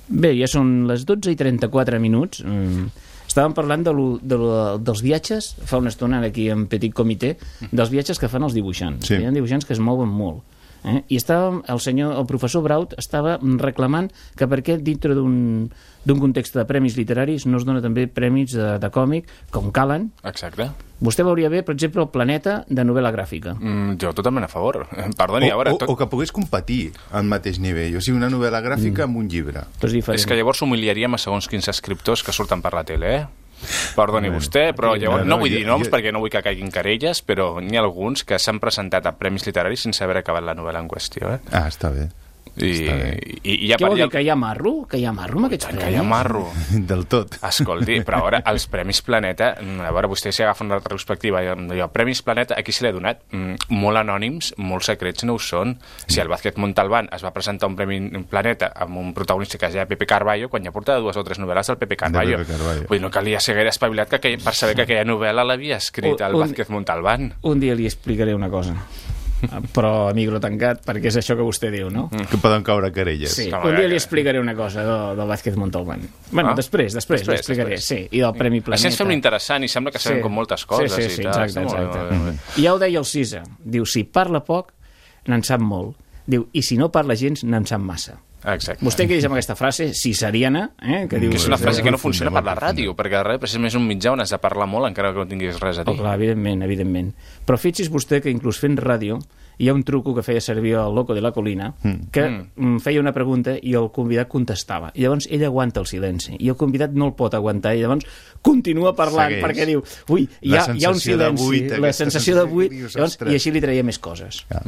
Bé, ja són les 12 i 34 minuts. Mm. Estàvem parlant de lo, de lo, dels viatges, fa una estona aquí en Petit Comitè, dels viatges que fan els dibuixants. Sí. Hi ha dibuixants que es mouen molt. Eh? I estava, el, senyor, el professor Braut estava reclamant que per què dintre d'un d'un context de premis literaris no es dona també premis de, de còmic com calen. Exacte. Vostè veuria bé, per exemple, el Planeta de novel·la gràfica. Mm, jo totalment a favor. Perdoni, a veure... o, Tot... o que pogués competir al mateix nivell. O sigui, una novel·la gràfica mm. amb un llibre. Tot és diferent. És que llavors humiliaríem a segons quins escriptors que surten per la tele, eh? Perdoni Bueno, vostè, però llavors no, no vull jo- dir noms jo- perquè no vull que caiguin querelles, però n'hi ha alguns que s'han presentat a premis literaris sense haver acabat la novel·la en qüestió, eh? Ah, està bé. I, i, i ja Què vol dir, ja- que hi ha marro? Que hi ha marro amb aquests premis? que hi ha marro. Del tot. Escolti, però ara els Premis Planeta, mm, a veure, vostè s'hi agafa una retrospectiva, diu, Premis Planeta, aquí se l'ha donat mm, molt anònims, molt secrets no ho són. Si el Vázquez Montalbán es va presentar un Premi Planeta amb un protagonista que es deia Pepe Carballo, quan ja portava dues o tres novel·les del Pepe Carballo. Pepe Carballo. Vull dir, no calia ser gaire espavilat que aquell, per saber que aquella novel·la l'havia escrit el Un- Vázquez Montalbán. Un dia li explicaré una cosa. Però a micro tancat, perquè és això que vostè diu, no? Que poden caure querelles. Sí, Com un dia li explicaré una cosa del, del Vázquez Montalbán. Bueno, Ah. després, després, Després, l'explicaré, sí. I del Premi Planeta. Així ens fem interessant i sembla que sabem com moltes coses sí, sí, sí, i tal. exacte, exacte. molt bé, bé. I ja ho deia el Cisa. Diu, si parla poc, n'en sap molt. Diu, i si no parla gens, n'en sap massa. Exacte. Vostè què diu amb aquesta frase cisariana? Eh? Que diu, Que és una frase que no funciona per la ràdio, perquè la ràdio precisament és un mitjà on has de parlar molt encara que no tinguis res a Oh, dir. clar, evidentment, evidentment. Però fixi's vostè que inclús fent ràdio hi ha un truco que feia servir el Loco de la Colina que mm. feia una pregunta i el convidat contestava. I llavors ell aguanta el silenci i el convidat no el pot aguantar i llavors continua parlant Segueix. perquè diu ui, hi ha, hi ha un silenci, buit, la sensació de buit llavors, i així li traia més coses. Ja.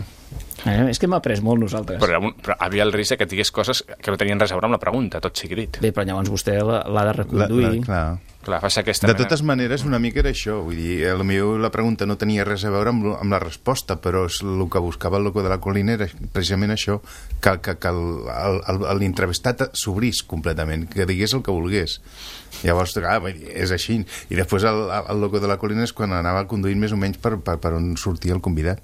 Eh, és que hem après molt nosaltres. Però, un- però havia el risc de que digués coses que no tenien res a veure amb la pregunta, tot sigui dit. Bé, però llavors vostè l'ha de La, reconduir. la, clar. Clar, fa ser aquesta De mena- totes maneres, una mica era això. Vull dir, a lo millor la pregunta no tenia res a veure amb, amb la resposta, però és el que buscava el loco de la colina era precisament això, que, que, que el- el- el- l'entrevistat s'obrís completament, que digués el que volgués. Llavors, ah, vull dir, és així. I després el, el loco de la colina és quan anava conduint més o menys per, per, per on sortia el convidat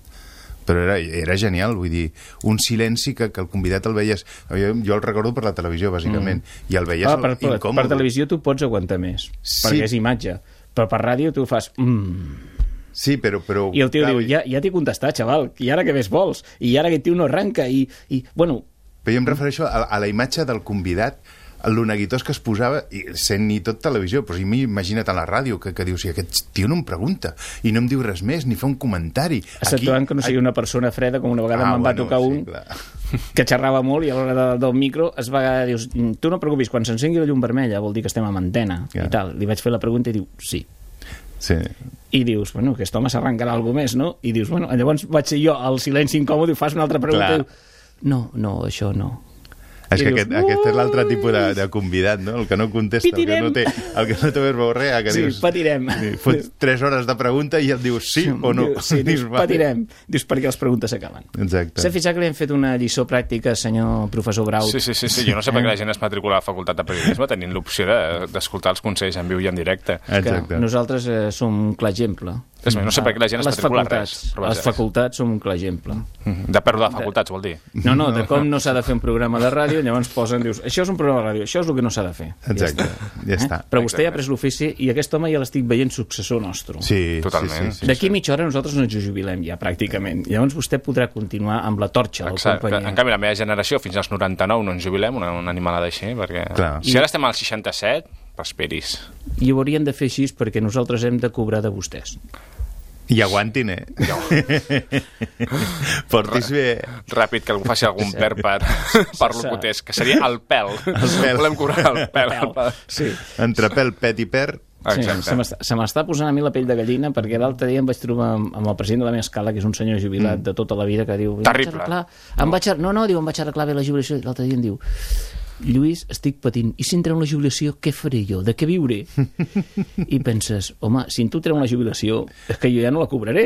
però era, era genial, vull dir, un silenci que, que el convidat el veies... Jo, jo el recordo per la televisió, bàsicament, i el veies Ah, per, per, incòmode. per televisió tu pots aguantar més, Sí. perquè és imatge. Però per ràdio tu fas... Mm, Sí, però... però I el tio clar, diu, ja, ja t'he contestat, xaval, i ara què més vols? I ara aquest tio no arranca, i, i bueno, Però jo em refereixo a, a la imatge del convidat lo neguitós que es posava, i sent ni tot televisió, però imagina't a la ràdio, que, que dius, si aquest tio no em pregunta, i no em diu res més, ni fa un comentari. exceptuant que no sigui una persona freda, com una vegada Ah, me'n va bueno, tocar sí, un clar. que xerrava molt i a l'hora de, del micro es va dius, tu no preocupis, quan s'encengui la llum vermella vol dir que estem amb antena Ja. i tal. Li vaig fer la pregunta i diu, sí. Sí. I dius, bueno, aquest home s'arrencarà alguna més, no? I dius, bueno, llavors vaig ser jo al silenci incòmode i fas una altra pregunta Clar. i diu, no, no, això no. És I que dius, aquest, aquest és l'altre tipus de, de convidat, no? El que no contesta, el que Pitirem. no té, el que no té més veu res, que Sí, dius... patirem. Fots tres hores de pregunta i et dius sí o no. Diu, sí, dius, Dius, patirem. Dius, perquè les preguntes s'acaben. Exacte. S'ha fixat que li hem fet una lliçó pràctica, senyor professor Brau? Sí, sí, sí, sí, jo no sé per què la gent es matricula a la facultat de periodisme tenint l'opció de- d'escoltar els consells en viu i en directe. Exacte. Que nosaltres eh, som un clar exemple. És més, no sé per què la gent es les matricula res, però Les facultats som un clar exemple. De pèrdua de facultats, vol dir. No, no, de com no s'ha de fer un programa de ràdio, llavors posen, dius, això és un programa de ràdio, això és el que no s'ha de fer. Exacte, ja està. Eh? Però vostè ja ha Exacte. pres l'ofici i aquest home ja l'estic veient successor nostre. Sí, Totalment. Sí, sí, sí. D'aquí mitja hora nosaltres ens jubilem ja, pràcticament. Llavors vostè podrà continuar amb la torxa de la Exacte. companyia. En canvi, la meva generació, fins als 99, no ens jubilem, una, una animalada així, perquè... Clar. Si ara estem al 67, esperis. I ho haurien de fer així perquè nosaltres hem de cobrar de vostès. I aguantin, eh? Portis bé. Ràpid, que algú faci algun per per, per locuters, que seria el pèl. pèl. Volem cobrar el pèl. El pèl. Sí. Entre pèl, pet i per... Sí, Exacte. se m'està- se m'està posant a mi la pell de gallina perquè l'altre dia em vaig trobar amb, amb el president de la meva escala, que és un senyor jubilat mm. de tota la vida, que diu... "Em vaig Terrible. arreglar- Em vaig, ar- no, no, diu, em vaig arreglar bé la jubilació. L'altre dia em diu, Lluís, estic patint. I si em treuen la jubilació, què faré jo? De què viuré? I penses, home, si tu treuen la jubilació, és que jo ja no la cobraré.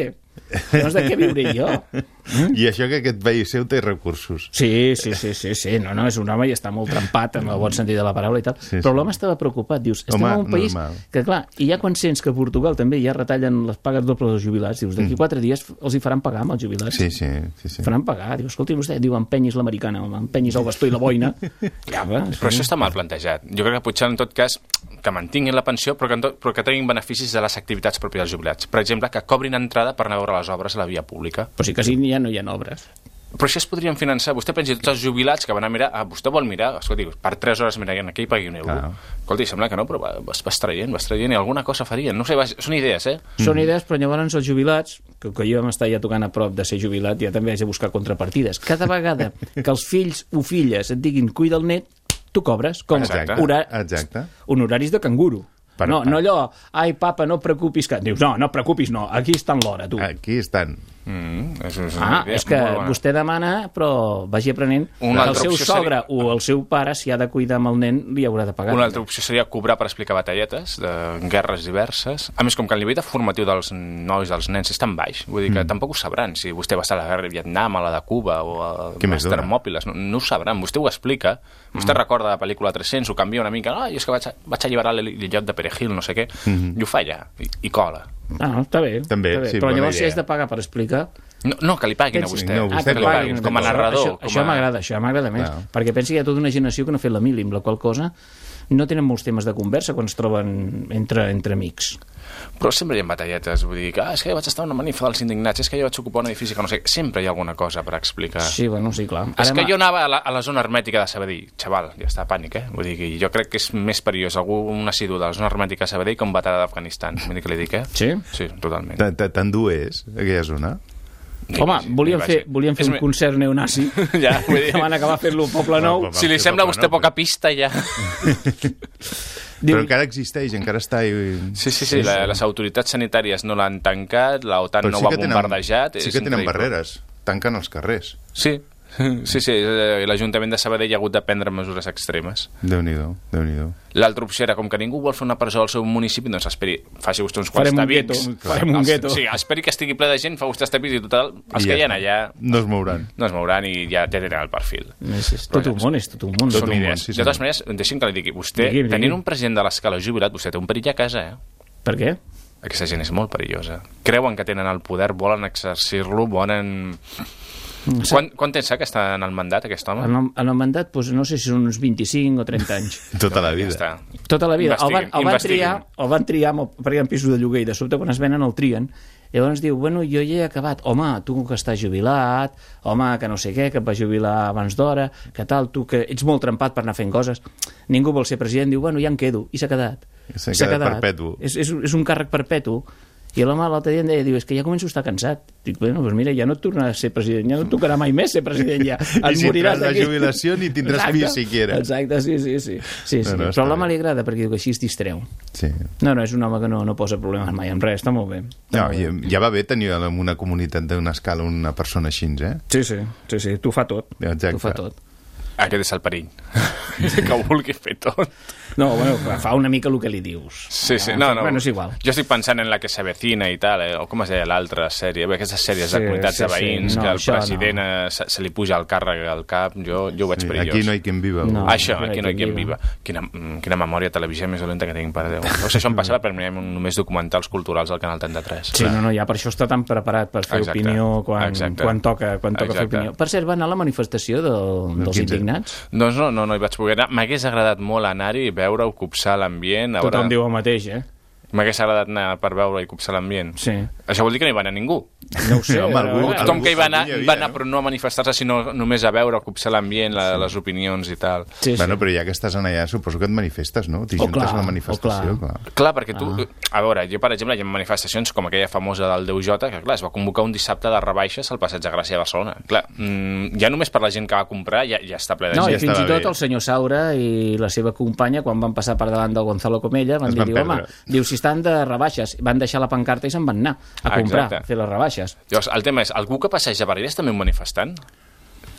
Llavors, de què viuré jo? I això que aquest veí seu té recursos. Sí, sí, sí, sí, sí. No, no, és un home i està molt trempat en el bon sentit de la paraula i tal. Sí, Però sí. l'home estava preocupat. Dius, estem Home, en un país normal. que, clar, i ja quan sents que a Portugal també ja retallen les pagues dobles dels jubilats, dius, d'aquí quatre dies els hi faran pagar amb els jubilats. Mm. Sí, sí, sí. sí. Faran pagar. Dius, escolti, vostè, diu, empenyis l'americana, home, empenyis el bastó i la boina. Ja va. Però això està mal plantejat. Jo crec que potser, en tot cas, que mantinguin la pensió, però que, tot, però que tinguin beneficis de les activitats pròpies dels jubilats. Per exemple, que cobrin entrada per anar a veure les obres a la via pública. Però sí que sí, ja no hi ha obres. Però això es podrien finançar. Vostè pensi tots els jubilats que van a mirar... Ah, vostè vol mirar? Escolti, per 3 hores mirarien aquí i pagui un euro. Clar. Escolti, sembla que no, però va- vas, vas traient, vas traient i alguna cosa farien. No sé, va, són idees, eh? Són idees, però llavors els jubilats, que, que jo m'està ja tocant a prop de ser jubilat, ja també haig de buscar contrapartides. Cada vegada que els fills o filles et diguin cuida el net, tu cobres com Exacte, hora- exacte. honoraris de canguro. Per- no, per- no allò, ai, papa, no et preocupis que... Dius, no, no et preocupis, no, aquí està en l'hora, tu. Aquí estan. Mm, és, és Ah, idea és que vostè demana, però vagi aprenent Una que el seu sogre o el seu pare, si ha de cuidar amb el nen, li haurà de pagar. Una altra opció seria cobrar per explicar batalletes de guerres diverses. A més, com que el nivell de formatiu dels nois, dels nens, és tan baix, vull dir que tampoc ho sabran si vostè va estar a la guerra de Vietnam, a la de Cuba o a les? Termòpiles. No, no ho sabran, vostè ho explica. Vostè recorda la pel·lícula 300, ho canvia una mica. Ah, jo és que vaig, a- vaig alliberar l'illot de Perejil, no sé què. I ho fa ja, i, i cola. Ah, està bé. També, està bé. sí, però llavors si idea. has de pagar per explicar... No, no que li paguin a vostè. no, Ah, vostè que que li paguin, com a Això- narrador. Això, com això a... m'agrada, això m'agrada més. Clar. Perquè pensi que hi ha tota una generació que no ha fet la mili, amb la qual cosa no tenen molts temes de conversa quan es troben entre, entre amics. Però sempre hi ha batalletes, vull dir que ah, és que jo vaig estar a una manifa dels indignats, és que jo vaig ocupar un edifici que no sé... Sempre hi ha alguna cosa per explicar. Sí, bueno, sí, clar. És que ma- jo anava a la, a la zona hermètica de Sabadell, xaval, ja està, pànic, eh? Vull dir que jo crec que és més perillós algú, un assidu de la zona hermètica de Sabadell que un batalla d'Afganistan. Vull dir que li dic, eh? Sí? Sí, totalment. Ta- ta- Tan dur és, aquella zona. Home, volíem fer, volíem fer un concert neonazi Ja, vull dir- que van acabar fent-lo al Poble Nou. Va, va, Si li sembla a vostè poca pista, ja... Però encara existeix, encara està... I... Sí, sí, sí, la, les autoritats sanitàries no l'han tancat, la OTAN no ho ha bombardejat... Sí que tenen increïble. barreres. Tanquen els carrers. Sí, sí, sí, eh, l'Ajuntament de Sabadell ha hagut de prendre mesures extremes. Déu-n'hi-do, déu nhi déu L'altra opció era, com que ningú vol fer una presó al seu municipi, doncs esperi, faci vostè uns quants Farem un tabics. gueto, farem un Els- gueto. Sí, esperi que estigui ple de gent, fa vostè tabics i total, els I que ja hi ha allà No es mouran. no es mouran i ja, ja tenen el perfil. És, és tot un món, és tot un món. Tot Són un món, idees. sí, de totes maneres, deixi'm que li digui, vostè, Digui'm, tenint digui'm. un president de l'escala jubilat, vostè té un perill a casa, eh? Per què? Aquesta gent és molt perillosa. Creuen que tenen el poder, volen exercir-lo, volen... Quan, quant temps fa que està en el mandat, aquest home? En el, en el mandat, doncs, no sé si són uns 25 o 30 anys. Tota la Ja vida. està. Tota la vida. El van, el van triar, el van triar amb el, perquè hi ha pisos de lloguer i de sobte quan es venen el trien llavors diu, bueno, jo ja he acabat home, tu que estàs jubilat home, que no sé què, que et vas jubilar abans d'hora que tal, tu que ets molt trempat per anar fent coses ningú vol ser president, diu, bueno, ja em quedo i s'ha quedat S'ha quedat perpetu. és, és, és un càrrec perpetu i l'home l'altre dia em deia, diu, és que ja començo a estar cansat. Dic, bueno, doncs mira, ja no et tornarà a ser president, ja no et tocarà mai més ser president, ja. Et I si moriràs tras la jubilació ni tindràs Exacte, pis siquiera. Exacte, sí, sí, sí. sí, sí. No, no, Però a l'home li agrada perquè diu que així es distreu. Sí. No, no, és un home que no, no posa problemes mai en res, està molt bé. Està No, molt bé. ja, ja va bé tenir en una comunitat d'una escala una persona així, eh? Sí, sí, sí, sí, tu fa tot. Exacte. Tu fa tot. Aquest és el perill. que ho vulgui fer tot. No, bueno, fa una mica el que li dius. Sí, sí, no, no. Bueno, és igual. Jo estic pensant en la que s'avecina i tal, eh? o com es deia l'altra sèrie, bé, aquestes sèries Sí, de comunitats sí, de veïns, sí. No, que el president eh, se, se li puja el càrrec al cap, jo, jo ho veig Sí, perillós. aquí no hi quien viva. No. Això, aquí no hi ha qui en viva. Quina, mm, quina memòria televisiva més dolenta que tinc, per Déu. O sigui, això em passava per mirar només documentals culturals al Canal 33. Sí, no, no, ja per això està tan preparat per fer Exacte. opinió quan, Exacte. quan toca, quan toca fer opinió. Per cert, va anar a la manifestació del, dels 15. indignats? Doncs no, no, no hi vaig poder anar. M'hagués agradat molt anar-hi, veure-ho, copsar l'ambient. a veure- Tothom diu el mateix, eh? M'hagués agradat anar per veure i copsar l'ambient. Sí. Això vol dir que no hi va anar ningú. No ho sé. Home, algú- a veure, Tothom que hi va anar, hi havia, va anar no? però no a manifestar-se, sinó només a veure, a copsar l'ambient, la, les opinions i tal. Sí, sí. Bueno, però ja que estàs allà, suposo que et manifestes, no? T'hi Oh, juntes a la oh, manifestació, clar. clar. Clar, perquè tu... A veure, jo, per exemple, hi ha manifestacions com aquella famosa del 10J, que clar, es va convocar un dissabte de rebaixes al Passeig de Gràcia a Barcelona. Clar, mm, ja només per la gent que va comprar ja, ja està ple de No, i gent. ja fins i tot bé. el senyor Saura i la seva companya, quan van passar per davant del Gonzalo Comella, van Es dir, van diu, home, diu, si estan de rebaixes, van deixar la pancarta i se'n van anar a Ah, comprar, exacte. a fer les rebaixes. Llavors, el tema és, algú que passeja per allà és també un manifestant?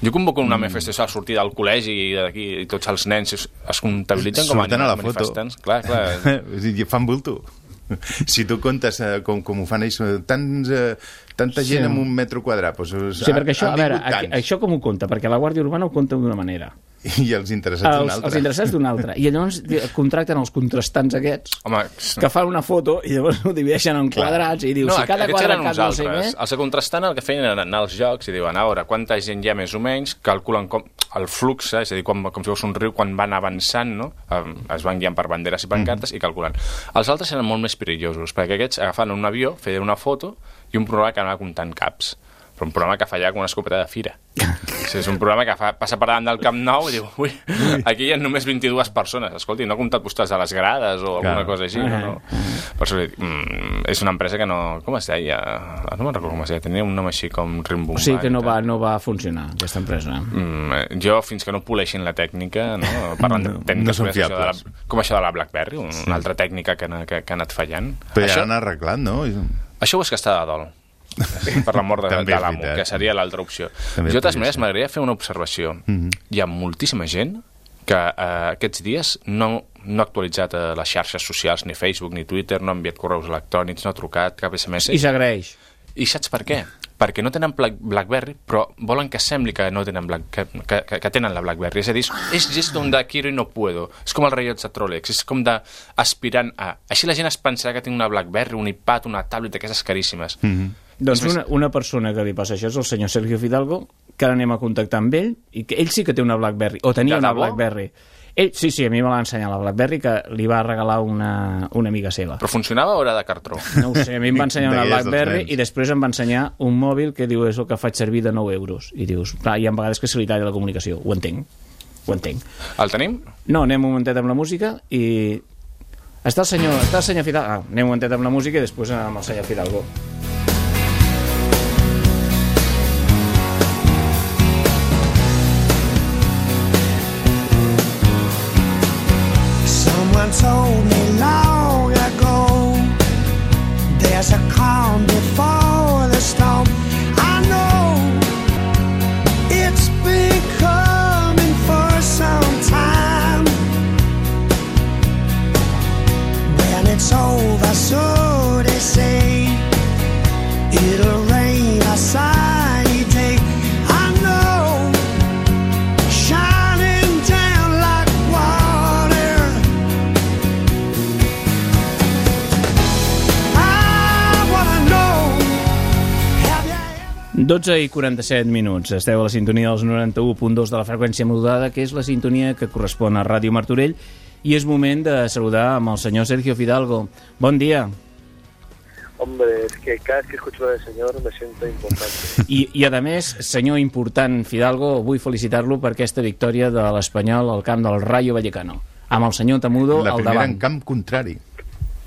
Jo convoco Mm. una manifestació a sortir del col·legi i d'aquí i tots els nens es, es comptabilitzen com a Surten a la foto. manifestants. Clar, clar. A dir, fan bulto. Si tu comptes eh, com, com ho fan ells, tants, eh, tanta gent Sí. en un metro quadrat, doncs, Sí, perquè això, a veure, tants. això com ho compta? Perquè la Guàrdia Urbana ho compta d'una manera. I els interessats d'un altre. els interessats d'una altra. I llavors di- contracten els contrastants aquests Home, que fan una foto i llavors ho divideixen en Clar. quadrats i dius, no, si cada quadrat cap no sé què... Els contrastant el que feien era anar als jocs i diuen, a veure, quanta gent hi ha més o menys, calculen com, el flux, és a dir, com, com si fos un riu, quan van avançant, no? Es van guiant per banderes i pancartes i calculant. Els altres eren molt més perillosos, perquè aquests agafaven un avió, feien una foto i un programa que anava comptant caps però un programa que fallava com una escopeta de fira. O sigui, és un programa que fa, passa per davant del Camp Nou i diu, ui, aquí hi ha només 22 persones. Escolti, no ha comptat vostès a les grades o alguna Clar. cosa així, no? no. Per això, dic, mm, és una empresa que no... Com es deia? No me'n recordo com es deia. Tenia un nom així com Rimbombant. O sigui que no va, no va funcionar, aquesta empresa. Mm, eh, jo, fins que no poleixin la tècnica, no? parlant de No, tècniques no això de la, com això de la BlackBerry, una sí. altra tècnica que, que, que ha anat fallant. Però ja això, l'han arreglat, no? això ho és que està de dol per la mort de, de l'amo, que seria l'altra opció. També jo, de totes maneres, m'agradaria fer una observació. Mhm. Hi ha moltíssima gent que eh, aquests dies no, no ha actualitzat eh, les xarxes socials, ni Facebook, ni Twitter, no ha enviat correus electrònics, no ha trucat, cap SMS. I s'agraeix. I saps per què? Perquè no tenen Black- BlackBerry, però volen que sembli que no tenen Black, que, que, que, tenen la BlackBerry. És a dir, és gest d'un de quiero i no puedo. És com el rellotge de Rolex, és com d'aspirant a... Així la gent es pensarà que tinc una BlackBerry, un iPad, una tablet d'aquestes caríssimes. Mm -hmm. Doncs una, una persona que li passa això és el senyor Sergio Fidalgo, que ara anem a contactar amb ell, i que ell sí que té una BlackBerry, o tenia una? BlackBerry. Ell, sí, sí, a mi me l'ha ensenyat la BlackBerry, que li va regalar una, una amiga seva. Però funcionava o era de cartró? No ho sé, a mi em va ensenyar una BlackBerry i després em va ensenyar un mòbil que diu és el que faig servir de 9 euros. I dius, clar, hi ha vegades que se li talla la comunicació. Ho entenc, ho entenc. El tenim? No, anem un momentet amb la música i... Està el senyor, està el senyor Fidalgo. Ah, anem un momentet amb la música i després amb el senyor Fidalgo. Someone told me long ago there's a calm before the storm. I know it's been coming for some time. When it's over, 12 i 47 minuts. Esteu a la sintonia dels 91.2 de la freqüència modulada, que és la sintonia que correspon a Ràdio Martorell, i és moment de saludar amb el senyor Sergio Fidalgo. Bon dia. Hombre, es que cada vez que escucho al señor me siento importante. I, I, a més, senyor important Fidalgo, vull felicitar-lo per aquesta victòria de l'Espanyol al camp del Rayo Vallecano, amb el senyor Tamudo La al primera davant. en camp contrari.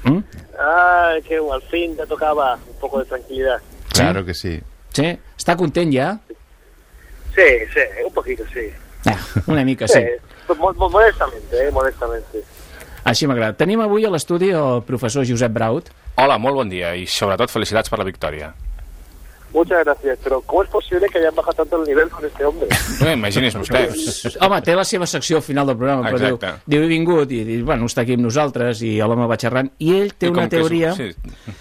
Mm? Ah, que al fin te tocaba un poco de tranquilidad. Claro que sí. Sí? Està content ja? Sí, sí, un poquito, sí. Ah, una mica, sí. mo- mo- modestamente, eh, modestamente. Així m'agrada. Tenim avui a l'estudi el professor Josep Braut. Hola, molt bon dia i sobretot felicitats per la victòria. Muchas gracias, pero ¿cómo es posible que hayan bajado tanto el nivel con este hombre? No, imagini's vostè. Home, té la seva secció al final del programa, però diu, Exacte. diu, he vingut i, diu, bueno, està aquí amb nosaltres i l'home va xerrant, i ell té I com una que és- teoria... Sí,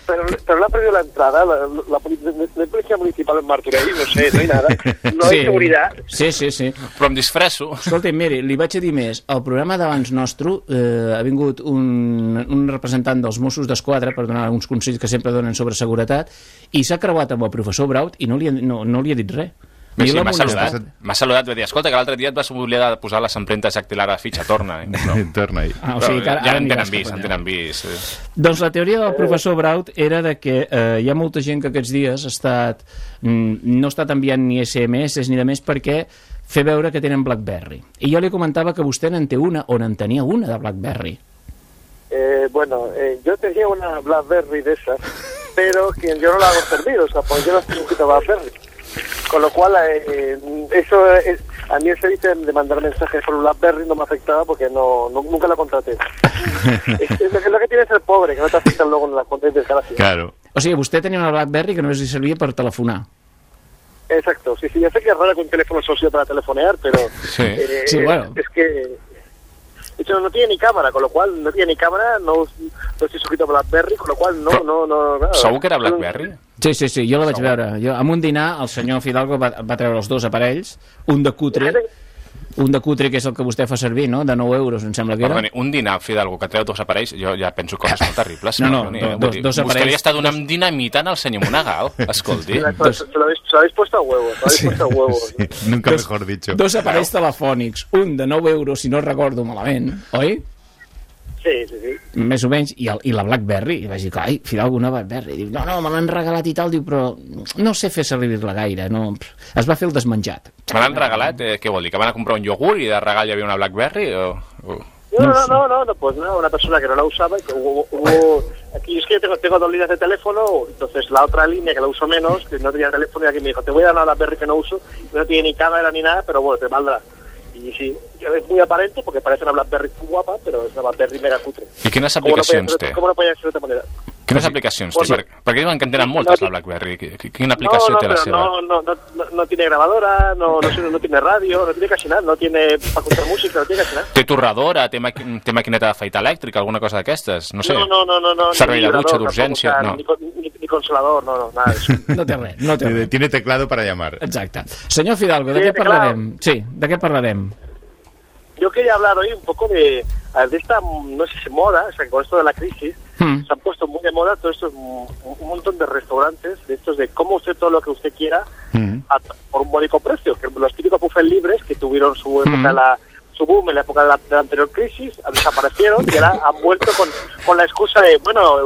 Pero, pero no ha perdido la entrada, la, la, poli- no hay policía municipal en Martorell, no sé, no hay nada, no hay seguridad. Sí, sí, sí. però em disfresso. Escolta, miri, li vaig a dir més. Al programa d'abans nostre eh, ha vingut un, un representant dels Mossos d'Esquadra per donar uns consells que sempre donen sobre seguretat i s'ha creuat amb el professor Braut i no li, no, no li ha dit res. Sí, la m'ha saludat, m'ha saludat, va dir, escolta, que l'altre dia et vas oblidar de posar les empremtes dactilars a fitxa, torna. No. Torna-hi. Ah, o sigui que ara- ja ara en tenen vist, en tenen vist. sí. Doncs la teoria del professor Braut era de que eh, hi ha molta gent que aquests dies ha estat, mm, no ha estat enviant ni SMS ni de més perquè fer veure que tenen BlackBerry. I jo li comentava que vostè n'en té una, o n'en tenia una de BlackBerry. Eh, bueno, eh, yo tenía una BlackBerry de esas, pero que yo no la hago servir, o sea, pues yo no estoy suscrito a BlackBerry. Con lo cual, eh, eso es, a mí el servicio de mandar mensajes por BlackBerry no me afectaba porque no, no- nunca la contraté. es, es lo que- lo que tiene ser pobre, que no te afectan luego en la cuenta de desgracia. Claro. O sigui, vostè tenia una BlackBerry que només li servia per telefonar. Exacto, sí, sí, ya sé que es raro que un teléfono sirva para telefonear, pero Sí. eh, Sí, bueno. es que de hecho no tiene ni cámara, con lo cual no tiene ni cámara, no, no estoy suscrito a BlackBerry, con lo cual no, Però- no, no, nada. Segur que era BlackBerry? Sí, sí, sí, jo la vaig veure. Jo, en un dinar, el senyor Fidalgo va, va treure els dos aparells, un de cutre, un de cutre, que és el que vostè fa servir, no?, de 9 euros, em sembla que era. Perdoni, un dinar Fidalgo que treu dos aparells, jo ja penso coses molt terribles. No, no, do- eh? Vull dos- dir, dos Vostè aparells- li està donant dinamitant al senyor Monagal, escolti. Se, la- se habéis, puesto a huevo, se habéis puesto a huevo. Nunca Dos- mejor dicho. Dos aparells telefònics, un de 9 euros, si no recordo malament, oi? Sí, sí, sí. Més o menys, i, el, i la BlackBerry. I vaig dir, ai, Fidalgo, una BlackBerry. Diu, no, no, me l'han regalat i tal, diu, però no sé fer servir-la gaire. No. Es va fer el desmenjat. Me l'han regalat, eh, què vol dir? Que van a comprar un iogurt i de regal hi havia una BlackBerry? O... o... No, no, no, no, no, pues nada, una persona que no la usaba y que hubo, hubo- aquí es que yo tengo, tengo dos líneas de teléfono, entonces la otra línea que la uso menos, que no tenía teléfono y aquí me dijo, te voy a dar una BlackBerry que no uso, no tiene ni cámara ni nada, pero bueno, te valdrá. Y sí, es muy aparente porque parece una BlackBerry guapa, pero es una BlackBerry mega cutre. Quines ¿Cómo no podía aplicacions ser- té? ¿Cómo no podía ser de otra manera? Quines aplicacions té? Per, perquè diuen que en tenen moltes, la BlackBerry. Qui- qui- Quina No, aplicació no, té la seva? no, no, no, no, no tiene grabadora, no, no, no, no tiene radio, no tiene casi nada, no tiene para escuchar música, no tiene casi nada. Té torradora, té, maqui té maquineta d'afaitar elèctrica, alguna cosa d'aquestes? No sé. No, no, no, no, no. Servei de dutxa d'urgència? No. Ni, ni, ni consolador, no, no, nada de. No té res, no té res. Tiene teclado para llamar. Exacte. Senyor Fidalgo, de Sí, què parlarem? Sí, de què parlarem? Yo quería hablar hoy un poco de, de esta, no sé si moda, o sea, con esto de la crisis, Hmm. se han puesto muy de moda todos estos, un, montón de restaurantes, de estos de cómo usted todo lo que usted quiera a- por un módico precio, que los típicos buffets libres que tuvieron su época, Mm. la, su boom en la época de la, de la anterior crisis, desaparecieron y ahora han vuelto con, con la excusa de, bueno,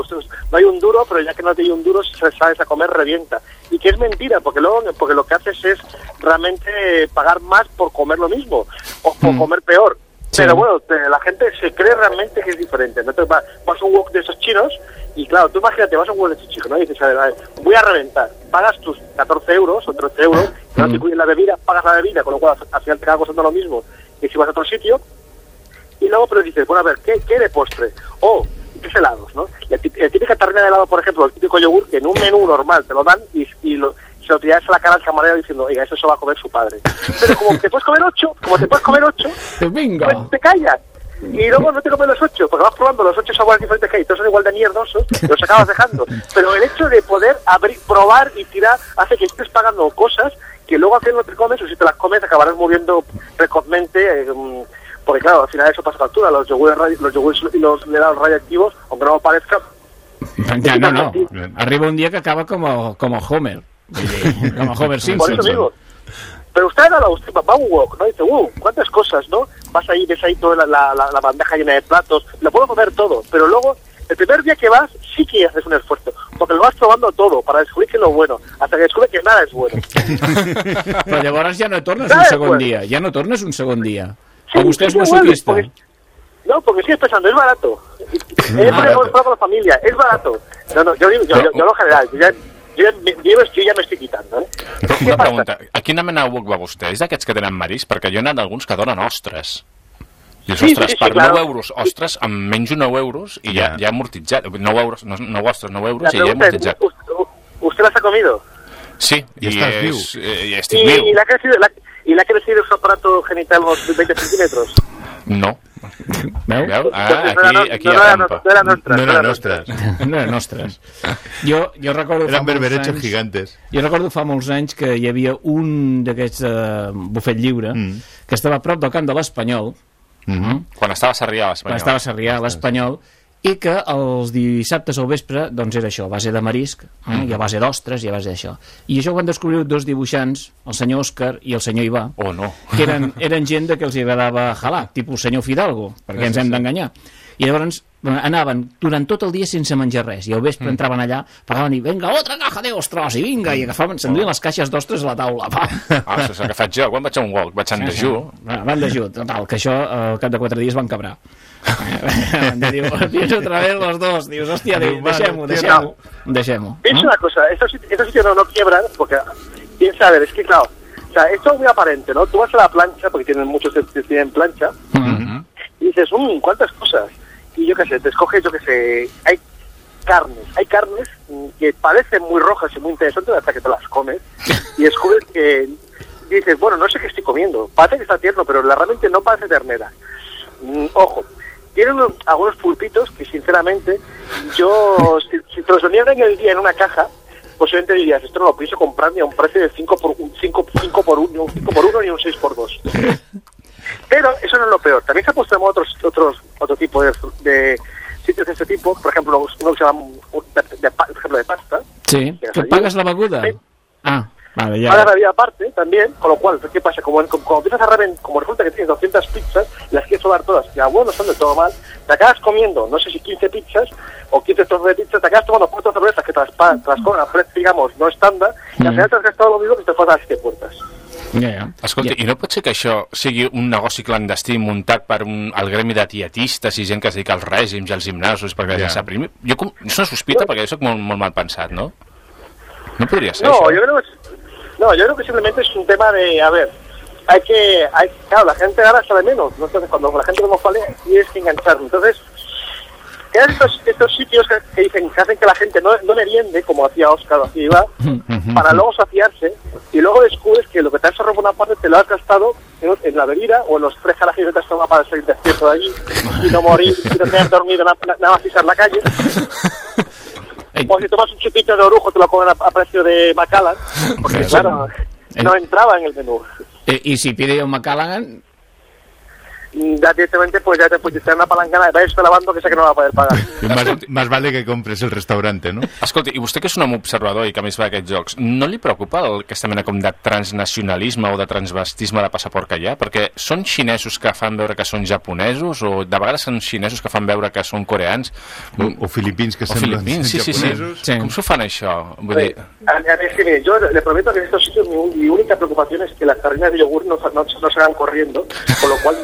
no hay un duro, pero ya que no hay un duro, si sabes a comer, revienta. Y que es mentira, porque luego porque lo que haces es realmente pagar más por comer lo mismo, o por Mm. comer peor. Sí. Pero bueno, te- la gente se cree realmente que es diferente. ¿no? Te va- vas a un wok de esos chinos y claro, tú imagínate, vas a un wok de esos chicos, ¿no? Y dices, a ver, a ver, voy a reventar. Pagas tus 14 euros o 13 euros, que no te incluyen la bebida, pagas la bebida, con lo cual al final te acaba costando lo mismo que si vas a otro sitio. Y luego pero dices, bueno, a ver, ¿qué, qué de postre? O, ¿qué helados, no? La, tí- la típica tarrina de helado, por ejemplo, el típico yogur, que en un menú normal te lo dan y, y lo, se lo tiras a la cara al camarero diciendo, oiga, eso se va a comer su padre. Pero como te puedes comer ocho, como te puedes comer ocho, pues te callas. Y luego no te comes los ocho, porque vas probando los ocho sabores diferentes que hay, todos son igual de mierdosos, y los acabas dejando. Pero el hecho de poder abrir, probar y tirar hace que estés pagando cosas que luego al final no te comes, o si te las comes acabarás muriendo precozmente, eh, mm, porque claro, al final eso pasa factura, los yogures, los yogures y los helados radioactivos, aunque no parezca, Ja, no, no. Arriba un dia que acaba com a, com a Homer. Vull dir, com a Homer Por Simpson. eso digo. Pero usted hágalo, usted va un wok, ¿no? Dice, uh, cuántas cosas, ¿no? Vas ahí, ves ahí toda la, la, la- la bandeja llena de platos, lo puedo comer todo, pero luego, el primer día que vas, sí que haces un esfuerzo, porque lo vas probando todo, para descubrir que es lo bueno, hasta que descubres que nada es bueno. Però llavors ja no tornes un ¿Sabes, segon pues? dia. Ja no tornes un segon dia. Sí, O vostè és sí, igual, masoquista. porque- No, porque sigues pensando, es barato. Es Ah, probado con la familia, es barato. No, no, yo digo, yo, yo, yo lo general, yo ya, yo, ya me- yo, yo ya me estoy quitando, ¿eh? Però una pregunta, a quina mena de wok va vostè? És d'aquests que tenen marisc? Perquè jo he anat a alguns que donen ostres. I els Sí, sí, ostres, sí, per claro. 9 euros, ostres, amb menys 9 euros i ja, ja he amortitzat. 9 euros, no, 9 ostres, 9 La euros i ja he amortitzat. ¿usted, las ha comido? Sí, I i, estàs viu. és, eh, i ¿Y, estic viu. y le ha crecido, la- ¿Y le ha crecido su aparato genital unos 20 centímetros? No. Veu? Veu? Ah, no aquí, aquí no hi ha trampa. no era nostra, No no eran era nostres. No eren nostres. Jo, jo recordo berberechos anys... gigantes. Jo recordo fa molts anys que hi havia un d'aquests eh, bufet lliure Mm. que estava a prop del camp de l'Espanyol, Mhm. Quan estava a Sarrià, a quan l'Espanyol. estava a Sarrià, l'Espanyol, i que els dissabtes al vespre doncs era això, a base de marisc eh? i a base d'ostres i a base d'això i això ho van descobrir dos dibuixants el senyor Òscar i el senyor Ivà oh, no. que eren, eren gent de que els agradava jalar tipus senyor Fidalgo, perquè ens hem d'enganyar i llavors anaven durant tot el dia sense menjar res i al vespre Mm. entraven allà pagaven i venga, otra caja de ostras i vinga, i agafaven, s'endurien les caixes d'ostres a la taula pa. Ah, això que faig jo. Quan vaig a un walk, vaig en dejú. Va, Van dejú, total, que això al cap de quatre dies van cabrar. Dius otra vez los dos, dius, hòstia, diu, deixem-ho, deixem-ho, deixem-ho. Piensa una cosa, estos, sit- estos sitios no, no quiebran porque, piensa, a ver, es que claro, o sea, esto es muy aparente, ¿no? Tú vas a la plancha, porque tienen muchos que que tienen plancha, y dices, mmm, cuántas cosas. Y yo qué sé, te escoges, yo qué sé, hay carnes, hay carnes que parecen muy rojas y muy interesantes hasta que te las comes y descubres que dices, bueno, no sé qué estoy comiendo, parece que está tierno, pero la- realmente no parece ternera. Mm, ojo, tienen un- algunos pulpitos que sinceramente yo, si, si te los vendieran en el día en una caja, posiblemente dirías, esto no lo pienso comprar ni a un precio de 5 por, un 5, por 1, ni un 5 por 1 ni un 6 por 2. Pero eso no es lo peor. También se ha puesto de moda otros, otros, otro tipo de, de sitios de este tipo. Por ejemplo, uno que se llama de, por ejemplo, de pasta. Sí, que pagues la beguda? Ah, vale, Pagas la ja. bebida aparte también, con lo cual, ¿qué pasa? Como, como, como empiezas a revender, como resulta que tienes 200 pizzas, las quieres probar todas, y algunos no son de todo mal, te acabas comiendo, no sé si 15 pizzas o 15 trozos de pizza, te acabas tomando cuatro cervezas que cobran a digamos, no estándar, y al final te has gastado lo mismo que te las siete puertas. Ja, ja. Escolta, i no pot ser que això sigui un negoci clandestí muntat per un, el gremi de dietistes i gent que es dedica als règims i als gimnasos perquè Ja. ja. s'aprimi? Jo com, és una sospita perquè jo soc molt, molt mal pensat, no? No podria ser No, això. yo creo que no, yo creo que simplemente es un tema de, a ver, hay que, hay, claro, la gente ahora sabe menos, ¿no? entonces cuando la gente no fale tienes que enganchar, entonces crean estos, estos sitios que, que dicen que hacen que la gente no, no meriende, como hacía Oscar o hacía Iván, para luego saciarse, y luego descubres que lo que te has por una parte te lo has gastado en, en la bebida o en los tres jarajillos que te has tomado para salir despierto de allí y no morir y no tener dormido na- na- nada más pisar la calle. O si tomas un chupito de orujo te lo comen a, a precio de Macallan, porque claro, no entraba en el menú. Eh, I si pide un McCallaghan, Y Ya directamente pues ya te pusiste una palangana de vaya lavando que sé que no va a poder pagar. Más, más vale que compres el restaurante, no? Escolta, i vostè que és un home observador i que a més va a aquests jocs, no li preocupa el, aquesta mena com de transnacionalisme o de transvestisme de passaport que hi ha? Perquè són xinesos que fan veure que són japonesos o de vegades són xinesos que fan veure que són coreans O, o filipins que o semblen filipins, sí, sí, sí. japonesos. Sí. Com s'ho fan això? Vull dir, A, a mí es que, mire, yo le prometo que en estos sitios mi, mi única preocupación es que las tarrinas de yogur no, no, no se hagan corriendo, con lo cual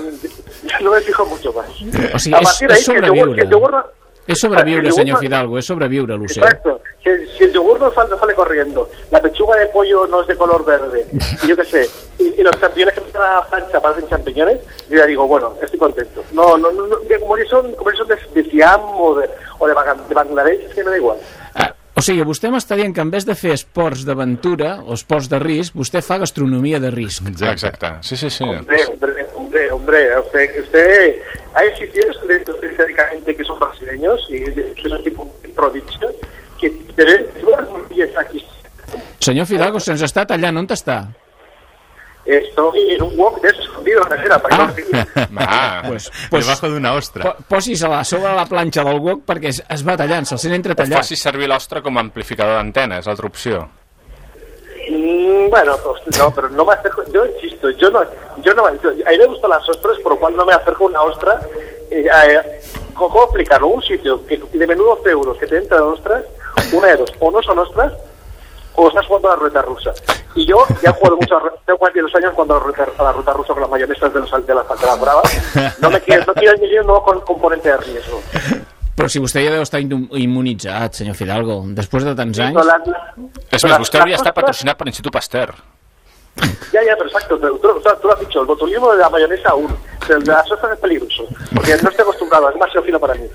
no me fijo mucho más. o sigui, és, és que sobreviure. el yogur És senyor no- Fidalgo, és lo sé. Exacto. Si, el- si el yogur no sale, sale corriendo, la pechuga de pollo no es de color verde, y yo qué sé, y, y los champiñones que están a la plancha parecen champiñones, yo ya digo, bueno, estoy contento. No, no, no, como si son, como si son de, de Siam o de, o de, de Bangladesh, es que me da igual. Ah, o sigui, vostè m'està dient que en vez de fer esports d'aventura o esports de risc, vostè fa gastronomia de risc. exacte. Sí, sí, sí. Hombre, hombre, hombre, hombre, usted, usted, hay sitios de, de, cercanamente que son brasileños y de- que son tipo provincia, que tienen unas aquí. Senyor Fidalgo, se'ns està tallant, on està? Estoy en un wok de esos escondido en la nevera para Ah. no Ah, Pues, pues, Debajo de una ostra. po posis-la sobre la planxa del wok perquè es, es va tallant, se'l sent o entretallat. faci servir l'ostre com a amplificador d'antena, és l'altra opció. Mm, bueno, pues, no, pero no me acerco, yo insisto, yo no, yo no, yo- a mí me gustan las ostras, por lo cual no me acerco a una ostra. Eh, eh, ¿Cómo explicarlo? Un sitio que de menú 12 euros que te entra ostras, una de dos, o no son ostras, o estás jugando a la ruleta rusa. Y yo ya he jugado mucho, tengo 42 años jugando a la ruta rusa con las mayonesas de, los, de, las, las bravas. No me quiero, no quiero añadir un nuevo componente de riesgo. Però si vostè ja deu estar immu- immunitzat, senyor Fidalgo, després de tants anys... No, la- la- És la- més, vostè hauria estat ostras- patrocinat per l'Institut Pasteur. Ya, ya, pero exacto, pero tú, tú- lo has dicho, el botulismo de la mayonesa aún, el de las ostras es peligroso, porque no estoy acostumbrado, es demasiado fino para mí.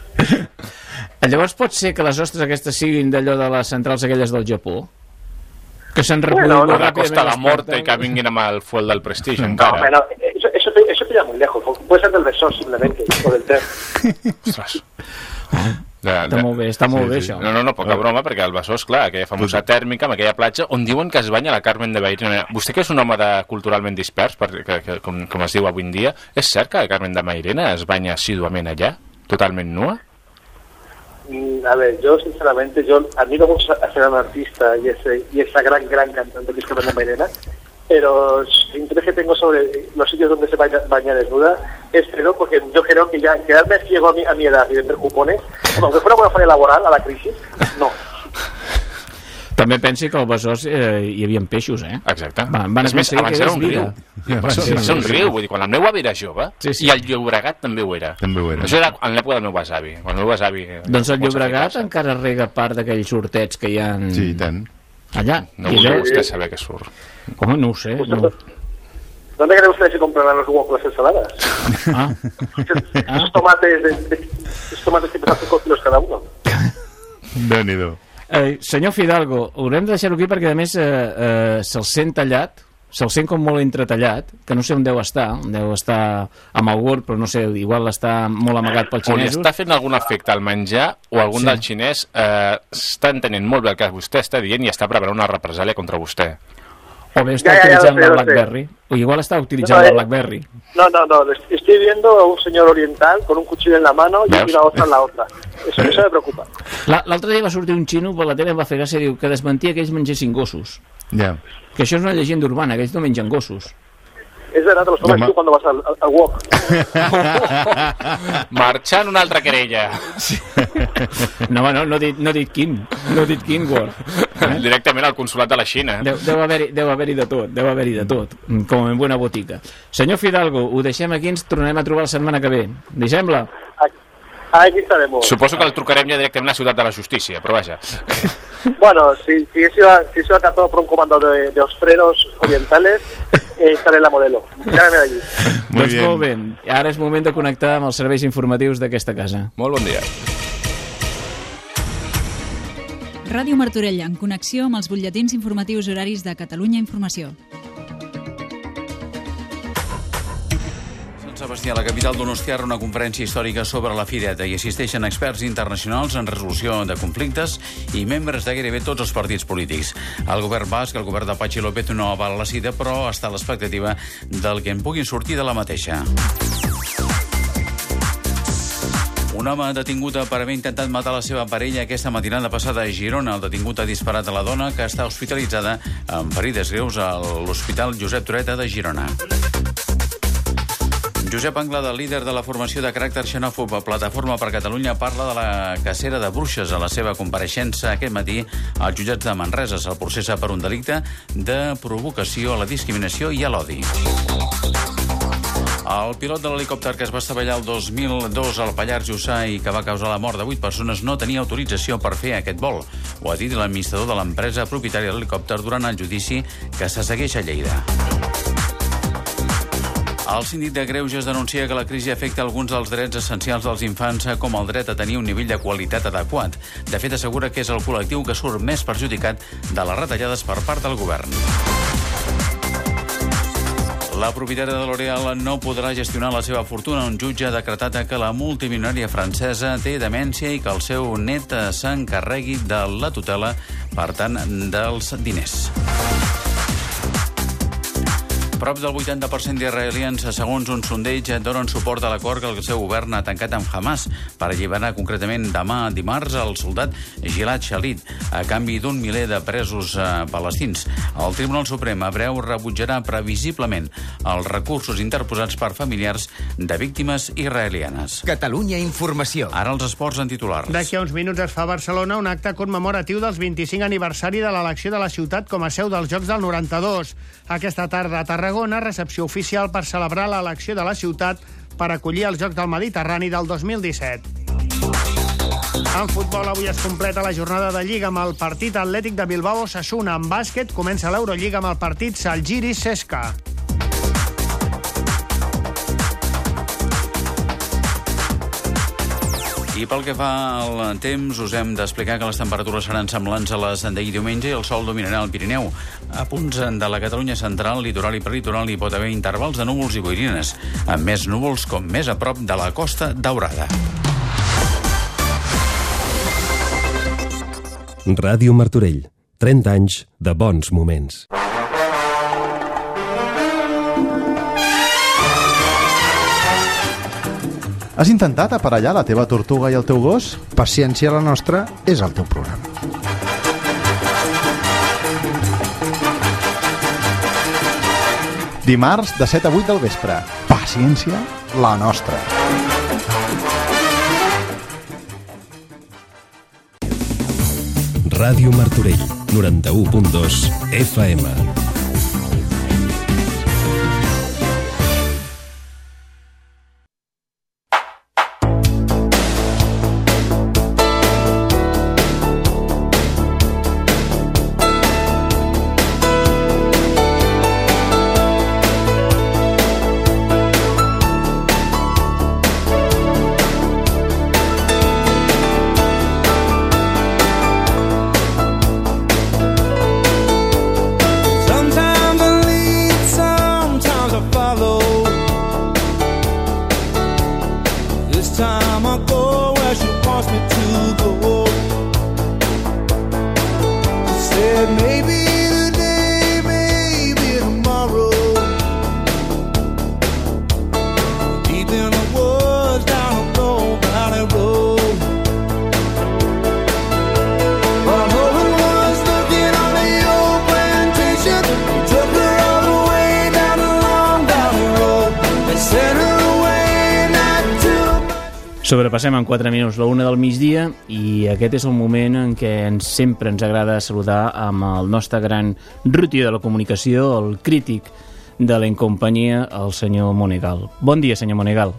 Llavors pot ser que les ostres aquestes siguin d'allò de les centrals aquelles del Japó? Que s'han reproduït Bueno, Per la Costa de la les i que vinguin amb el fuel del Prestige, No, encara. bueno, eso, eso, eso lleva muy lejos, puede ser del besor simplemente, o del té. Ostres. De, Està molt bé, està molt bé, això. No, no, no, poca broma, perquè el Besòs, clar, aquella famosa tèrmica, amb aquella platja, on diuen que es banya la Carmen de Mairena. Vostè que és un home de, culturalment dispers, per, que, que, com, com es diu avui en dia, és cert que la Carmen de Mairena es banya assíduament allà, totalment nua? Mm, A ver, yo sinceramente, yo admiro mucho a ese gran artista y, ese, y esa gran, gran cantante que es Carmen Mairena, pero el interés que tengo sobre los sitios donde se baña, baña desnuda es cero, porque yo creo que ya quedarme ciego a mi, a mi edad y vender cupones, bueno, aunque fuera una falla laboral a la crisis, no. També pensi que al Besòs eh, hi havia peixos, eh? Exacte. Van, van és més, abans que era és un riu. Va ser, va ser un riu, vull dir, quan el meu avi era jove, Sí, sí. i el Llobregat també ho era. També ho era. Això era en l'època del meu besavi. Quan el meu besavi... Doncs el Llobregat encara rega part d'aquells sortets que hi ha Sí, i tant. allà. No volia veu- vostè saber què surt. Home, no ho sé. No. ¿Dónde cree usted que se comprarán los huevos con las ensaladas? Ah, Esos tomates, de, tomates que pesan 5 kilos cada uno. Déu-n'hi-do. eh, senyor Fidalgo, haurem de deixar-ho aquí perquè, a més, eh, eh, se'l sent tallat, se'l sent com molt entretallat, que no sé on deu estar, deu estar amb el Word, però no sé, igual està molt amagat pels O li xinesos. està fent algun efecte al menjar o algun Sí. del xinès eh, està entenent molt bé el que vostè està dient i està preparant una represàlia contra vostè. O bé està Ja, ja, ja, utilitzant sé, la. BlackBerry. O igual està utilitzant No, la eh. BlackBerry. No, no, no. Estoy viendo a un señor oriental con un cuchillo en la mano y una otra en la otra. Eso, eso me preocupa. La- L'altre dia va sortir un xino per la tele i va fer gràcia, diu que desmentia que ells mengessin gossos. Ja. Que això és una llegenda urbana, que ells no mengen gossos. Es verdad, te No, ma- tú cuando vas al, al, al wok. Marxant una altra querella. No, home, no, no, he dit, no dit quin, no dit quin Word. Directament al consulat de la Xina. Deu, deu haver-hi deu haver de tot, deu haver-hi de tot, com en bona botica. Senyor Fidalgo, ho deixem aquí, ens tornarem a trobar la setmana que ve. Li sembla? Aquí estaremos. Suposo que el trucarem ja directament a la ciutat de la justícia, però vaja. Bueno, si, si, he sido, si he sido acatado por un comando de, de ostreros orientales, eh, estaré en la modelo. Llámeme de allí. Muy doncs bien. molt bé. Ara és moment de connectar amb els serveis informatius d'aquesta casa. Molt bon dia. Ràdio Martorell, en connexió amb els butlletins informatius horaris de Catalunya Informació. Sebastià, la capital donostiarra, una conferència històrica sobre la Fireta. Hi assisteixen experts internacionals en resolució de conflictes i membres de gairebé tots els partits polítics. El govern basc, el govern de Pachi López, no avala la cita, però està a l'expectativa del que en puguin sortir de la mateixa. Un home detingut per haver intentat matar la seva parella aquesta matinada passada a Girona. El detingut ha disparat a la dona que està hospitalitzada amb ferides greus a l'Hospital Josep Toreta de Girona. Josep Anglada, líder de la formació de caràcter xenòfob a Plataforma per Catalunya, parla de la cacera de bruixes a la seva compareixença aquest matí als jutjats de Manresa. Se'l processa per un delicte de provocació a la discriminació i a l'odi. El pilot de l'helicòpter que es va estavellar el 2002 al Pallars Jussà i que va causar la mort de 8 persones no tenia autorització per fer aquest vol. Ho ha dit l'administrador de l'empresa propietària de l'helicòpter durant el judici que se segueix a Lleida. El síndic de Greuges denuncia que la crisi afecta alguns dels drets essencials dels infants, com el dret a tenir un nivell de qualitat adequat. De fet, assegura que és el col·lectiu que surt més perjudicat de les retallades per part del govern. La propietària de L'Oréal no podrà gestionar la seva fortuna. Un jutge ha decretat que la multimilionària francesa té demència i que el seu net s'encarregui de la tutela, per tant, dels diners. Prop del 80% d'israelians, segons un sondeig, donen suport a l'acord que el seu govern ha tancat amb Hamas per alliberar concretament demà dimarts el soldat Gilad Shalit a canvi d'un miler de presos eh, palestins. El Tribunal Suprem a breu rebutjarà previsiblement els recursos interposats per familiars de víctimes israelianes. Catalunya Informació. Ara els esports en titular. D'aquí a uns minuts es fa a Barcelona un acte commemoratiu dels 25 aniversari de l'elecció de la ciutat com a seu dels Jocs del 92. Aquesta tarda a Tarragona, recepció oficial per celebrar l'elecció de la ciutat per acollir els Jocs del Mediterrani del 2017. En futbol, avui es completa la jornada de Lliga amb el partit atlètic de Bilbao-Sassuna. En bàsquet comença l'Eurolliga amb el partit Salgiris-Sesca. I pel que fa al temps, us hem d'explicar que les temperatures seran semblants a les d'ahir diumenge i el sol dominarà el Pirineu. A punts de la Catalunya central, litoral i peritoral hi pot haver intervals de núvols i boirines, amb més núvols com més a prop de la costa daurada. Ràdio Martorell. 30 anys de bons moments. Has intentat aparellar la teva tortuga i el teu gos? Paciència la nostra és el teu programa. Dimarts de 7 a 8 del vespre. Paciència la nostra. Ràdio Martorell, 91.2 FM. Sobrepassem en 4 minuts la una del migdia i aquest és el moment en què ens, sempre ens agrada saludar amb el nostre gran ruti de la comunicació, el crític de la incompanyia, el senyor Monegal. Bon dia, senyor Monegal.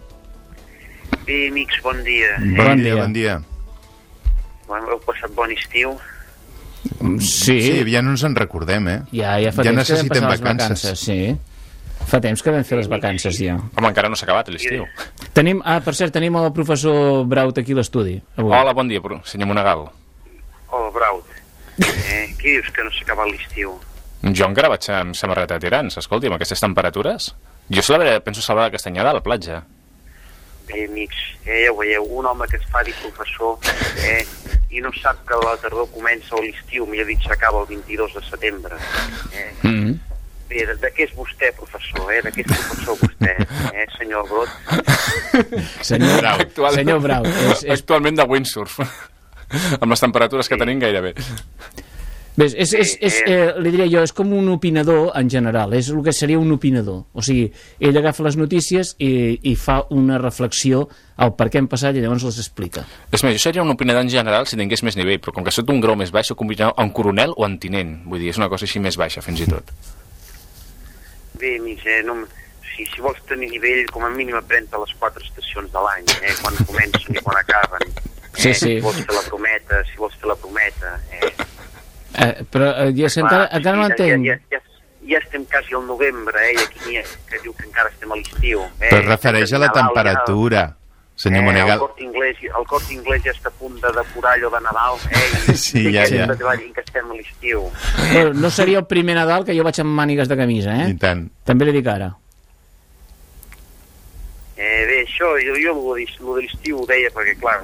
Bé, amics, bon dia. Bon, Bon dia, dia. bon dia. Bueno, heu passat bon estiu? Sí. sí, ja no ens en recordem, eh? Ja, ja fa ja que necessitem vacances. vacances. Sí. Fa temps que vam fer les vacances ja. Home, encara no s'ha acabat l'estiu. Tenim, ah, per cert, tenim el professor Braut aquí a l'estudi. Hola, bon dia, senyor Monegal. Oh, Braut. Eh, què dius que no s'ha acabat l'estiu? Jo encara vaig amb samarreta tirants. Escolti, amb aquestes temperatures... Jo celebraré, penso celebrar la castanyada a la platja. Bé, amics, eh, ja ho veieu, un home que es fa dir professor eh, i no sap que la tardor comença o l'estiu, millor dit, s'acaba el 22 de setembre. Eh, Mm -hmm. Bé, de, de què és vostè, professor? Eh? De què és professor vostè, eh, senyor Brot? Senyor, Brau. Actual, senyor Brau, és, és, Actualment de windsurf. amb les temperatures que tenim gairebé. Bé, és, és, és, eh, li diria jo, és com un opinador en general, és el que seria un opinador. O sigui, ell agafa les notícies i, i fa una reflexió al per què han passat i llavors les explica. És més, jo seria un opinador en general si tingués més nivell, però com que soc un grau més baix, soc un coronel o en tinent. Vull dir, és una cosa així més baixa, fins i tot. Bé, amics, eh, no, si, si vols tenir nivell, com a mínim aprèn-te les quatre estacions de l'any, eh, quan comencen i quan acaben. Sí, eh, sí. Si vols fer la prometa, si vols fer la prometa. Eh. Eh, però eh, ja, Clar, encara, encara no ja- entenc. Ja, ja, ja, ja estem quasi al novembre, eh, i aquí n'hi ha que diu que encara estem a l'estiu. Eh, Però es refereix a la temperatura, senyor eh, Monegal. El cort, inglès, el cort inglés ja està a punt de decorar allò de Nadal, eh? Sí, i ja, ja. que estem a l'estiu. Però no seria el primer Nadal que jo vaig amb mànigues de camisa, eh? I tant. També li dic ara. Eh, bé, això, jo, jo lo de, l'estiu ho deia perquè, clar,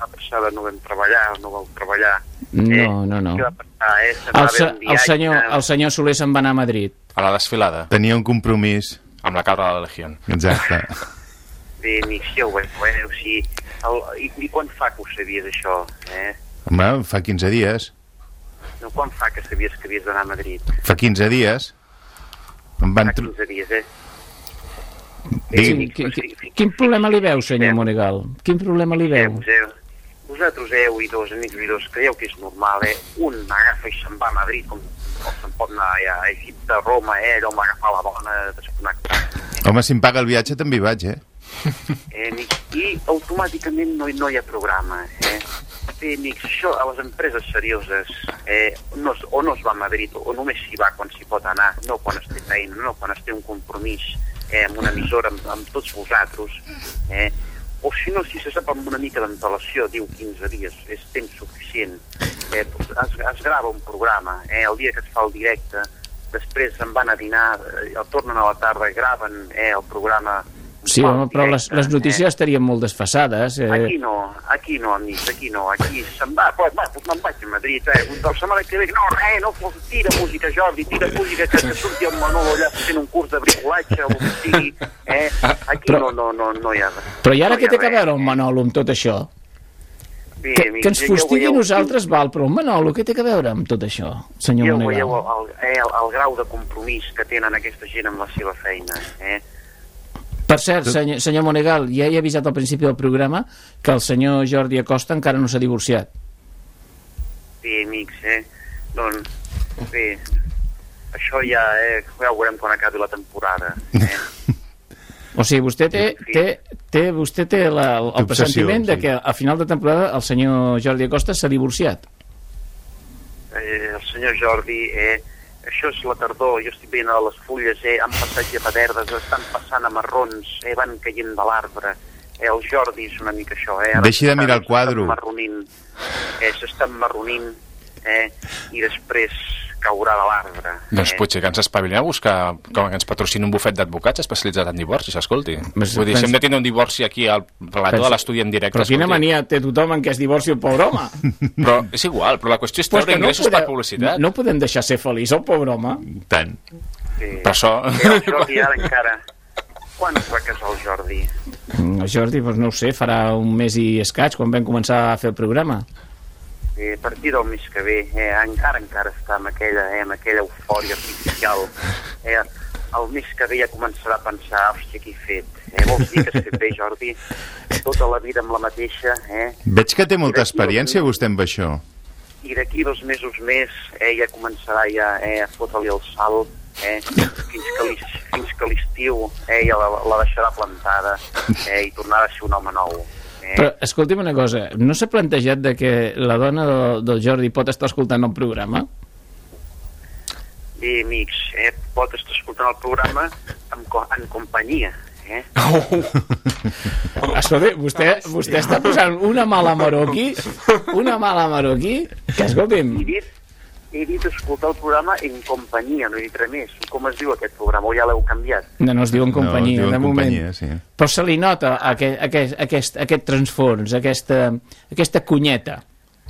la passada no vam treballar, no vau treballar. No, no, no. Va passar, eh? El, se, el, senyor, el senyor Soler se'n va anar a Madrid. A la desfilada. Tenia un compromís. Amb la cabra de la Legión. Exacte. Ja ho veieu, eh? O sigui, el, i, i quan fa que ho sabies, això, eh? Home, fa 15 dies. No, quan fa que sabies que havies d'anar a Madrid? Fa 15 dies. Em van... Fa tro- 15 dies, eh? Sí, qui, qui, quin problema li veu, senyor Monegal? Quin problema li veu? Vosaltres, heu i dos amics i dos creieu que és normal, eh? Un agafa i se'n va a Madrid com, com se'n pot anar ja a Egipte, a Roma, eh? Allò m'agafar la bona, desconnectar. Home, si em paga el viatge també hi vaig, eh? Eh, I automàticament no, no hi ha programa, eh? Bé, amics, això a les empreses serioses eh, no, es- o no es va a Madrid o només s'hi va quan s'hi pot anar, no quan es té feina, no quan es té un compromís eh, amb una emissora, amb, amb tots vosaltres, eh, o si no, si se sap amb una mica d'antelació, diu 15 dies, és temps suficient. Eh, es, es grava un programa, eh, el dia que es fa el directe, després se'n van a dinar, eh, el tornen a la tarda, graven eh, el programa Sí, home, però les, les eh? notícies estarien molt desfasades. Eh? Aquí no, aquí no, amics, aquí no, aquí se'n va, pues, va, pues me'n vaig a Madrid, eh, la setmana que ve, no, res, no, pues, tira música, Jordi, tira música, que, que surti el Manolo allà fent un curs de bricolatge, o el que sigui, eh, aquí Però- no, no, no, no hi ha res. Però i ara no què té a veure el Manolo amb tot això? Bé, Que, amics, que ens ja- ja fustigui veieu, nosaltres val, però el Manolo què té a veure amb tot això, senyor Ja ho veieu, Monegal? el, eh, el, el grau de compromís que tenen aquesta gent amb la seva feina, eh? Per cert, senyor, senyor Monegal, ja he avisat al principi del programa que el senyor Jordi Acosta encara no s'ha divorciat. Bé, amics, eh? Doncs, bé, això ja, eh, ja ho veurem quan acabi la temporada. Eh? O sigui, vostè té, té, té, vostè té la, el obsessió, pressentiment de sí. que a final de temporada el senyor Jordi Acosta s'ha divorciat. eh, el senyor Jordi, eh, això és la tardor, jo estic veient a les fulles, eh, han passat llevaderdes, estan passant a marrons, eh, van caient de l'arbre. Eh, el Jordi és una mica això, eh? Ara Deixi de mirar el quadre. s'estan marronint, eh, s'estan marronint, eh, i després caurà de l'arbre. Doncs eh? potser que ens espavilem a buscar com que ens patrocina un bufet d'advocats especialitzat en divorcis, escolti. Mas- Vull dir, si pens- hem de tenir un divorci aquí al Pensa- de l'estudi en directe... Però quina escolti. mania té tothom en què es divorci el pobre home? Però és igual, però la qüestió és Pues treure que no ingressos per podeu- publicitat. No podem deixar ser feliç el pobre home. Tant. Sí. Per això... Jordi ara encara... Quan es va casar el Jordi? Mm, El Jordi, doncs no ho sé, farà un mes i escaig quan vam començar a fer el programa. Eh, a partir del mes que ve, eh, encara encara està amb aquella, eh, amb aquella eufòria artificial. Eh, el mes que ve ja començarà a pensar, hòstia, què he fet? Eh, vols dir que has fet bé, Jordi? Tota la vida amb la mateixa, eh? Veig que té molta experiència vostè amb això. I d'aquí dos mesos més eh, ja començarà ja, eh, a fotre-li el salt, eh, fins que l'is- fins que l'estiu eh, ja la, la deixarà plantada eh, i tornarà a ser un home nou. Però, escolti'm una cosa, no s'ha plantejat de que la dona del, del Jordi pot estar escoltant el programa? Bé, amics, eh, pot estar escoltant el programa en, co en companyia. Eh? Escolta, vostè, vostè està posant una mala maró aquí, una mala maró aquí, que escolti'm... Dit, he dit escoltar el programa en companyia, no he dit res més. Com es diu aquest programa? O ja l'heu canviat? No, no es diu en companyia, diu en de moment. companyia, sí. Però se li nota aquest, aquest, aquest, aquest transfons, aquesta, aquesta cunyeta.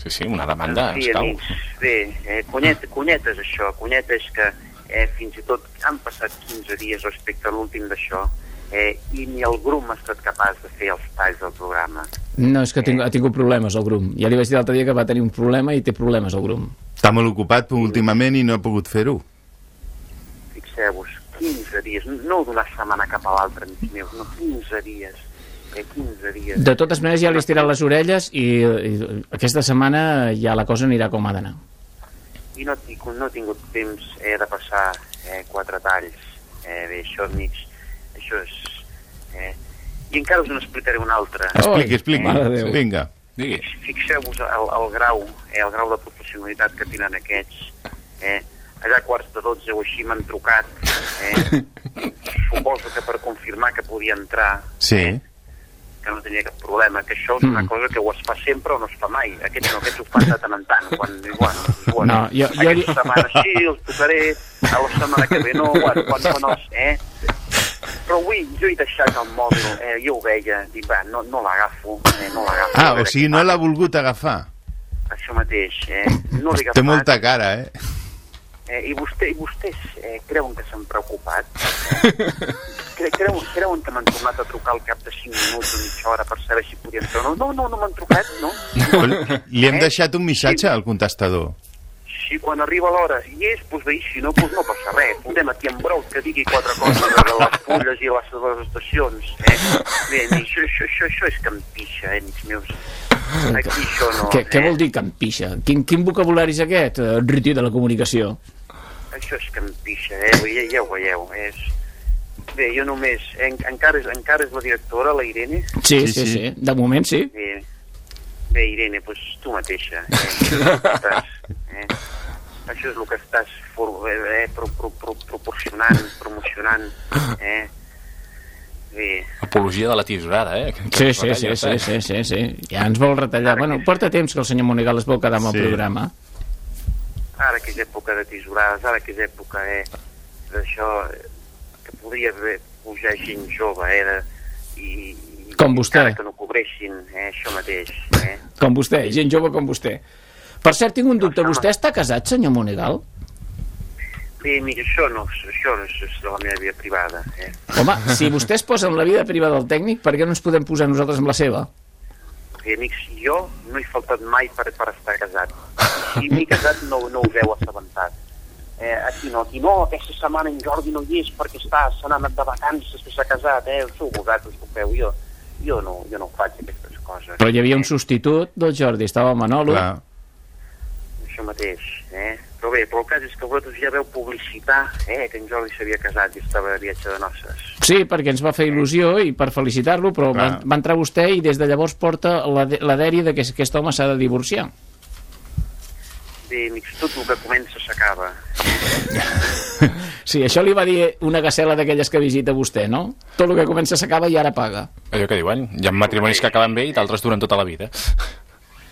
Sí, sí, una demanda, sí, escau. amics, bé, eh, cunyeta, cunyeta és això, cunyeta és que eh, fins i tot han passat 15 dies respecte a l'últim d'això eh, i ni el Grum ha estat capaç de fer els talls del programa. No, és que ha tingut, ha tingut problemes el Grum. Ja li vaig dir l'altre dia que va tenir un problema i té problemes el Grum. Està molt ocupat últimament i no ha pogut fer-ho. Fixeu-vos, 15 dies, no d'una setmana cap a l'altra, amics meus, no, 15 dies, eh, 15 dies. De totes maneres, ja li estirat les orelles i, i aquesta setmana ja la cosa anirà com ha d'anar. I no, tinc, no he tingut temps eh, de passar eh, quatre talls. Eh, bé, això, amics, això és... Eh, I encara us n'explicaré un altre. Expliqui, expliqui. Déu. Vinga. Digui. Fixeu-vos el, el grau, eh, el grau de professionalitat que tenen aquests. Eh, allà a quarts de 12 o així m'han trucat. Eh, suposo que per confirmar que podia entrar, Sí. que no tenia cap problema, que això és una Mm. cosa que o es fa sempre o no es fa mai. Aquests no, aquests ho fan de tant en tant. Quan, diu, bueno, bueno, No, jo- jo- aquesta setmana sí, els tocaré, a la setmana que ve no, bueno, quan, quan els... Eh? Però avui jo he deixat el mòbil, eh, jo ho veia, dic, va, no, no l'agafo, eh, no l'agafo. Ah, o sigui, no l'ha volgut agafar. Això mateix, eh? No l'he Té agafat. molta cara, eh? Eh, i, vostè, I vostès eh, creuen que s'han preocupat? Eh? Cre creuen, creuen que m'han tornat a trucar al cap de 5 minuts o mitja hora per saber si podien entrar o no? No, no, no m'han trucat, no. Li hem Eh? deixat un missatge al contestador. Si quan arriba l'hora hi és, doncs bé, i si no, doncs no passa res. Fotem aquí en brou que digui quatre coses de les fulles i les, les estacions. Eh? Bé, això, això, això, això és campixa, eh, amics meus. Aquí això no. Què, què eh? vol dir campixa? Quin, quin vocabulari és aquest, eh, Riti de la comunicació? Això és campixa, eh? Ja, ja ho veieu. És... Bé, jo només... En, encara, és, encara és la directora, la Irene? Sí, sí, sí, sí. De moment sí. Bé, bé Irene, doncs tu mateixa. Eh? Eh? Això és el que estàs for, eh, pro, pro, pro, proporcionant, promocionant. Eh? Bé, Apologia de la tisorada, eh? Que- Sí, que sí, sí, sí, eh? sí, sí, sí. Ja ens vol retallar. Bueno, porta temps que el senyor Monegal es vol quedar amb el Sí. programa. ara que és època de tisorades, ara que és època eh, d'això, eh, que podria haver pujar gent jove, eh, de, i, i Com vostè. que no cobreixin, eh, això mateix. Eh? Com vostè, gent jove com vostè. Per cert, tinc un dubte. Vostè està casat, senyor Monegal? Bé, mira, això no, això no és, és de la meva vida privada. Eh? Home, si vostè es posa en la vida privada del tècnic, per què no ens podem posar nosaltres en la seva? Bé, amics, jo no he faltat mai per, per estar casat. Si m'he casat no, no us heu assabentat. Eh, aquí no, aquí no, aquesta setmana en Jordi no hi és perquè està, se n'ha anat de vacances que s'ha casat, eh? Sou vosaltres ho feu, jo, jo, no, jo no faig aquestes coses. Però hi havia un substitut del Jordi, estava el Manolo. Clar. Això mateix, eh? Però bé, però el cas és que vosaltres ja veu publicitar eh, que en Jordi s'havia casat i estava de viatge de noces. Sí, perquè ens va fer il·lusió i per felicitar-lo, però va, va entrar vostè i des de llavors porta la, la dèria de que aquest home s'ha de divorciar. Bé, amics, tot el que comença s'acaba. Sí, això li va dir una gacela d'aquelles que visita vostè, no? Tot el que comença s'acaba i ara paga. Allò que diuen, hi ha matrimonis que acaben bé i d'altres duren tota la vida.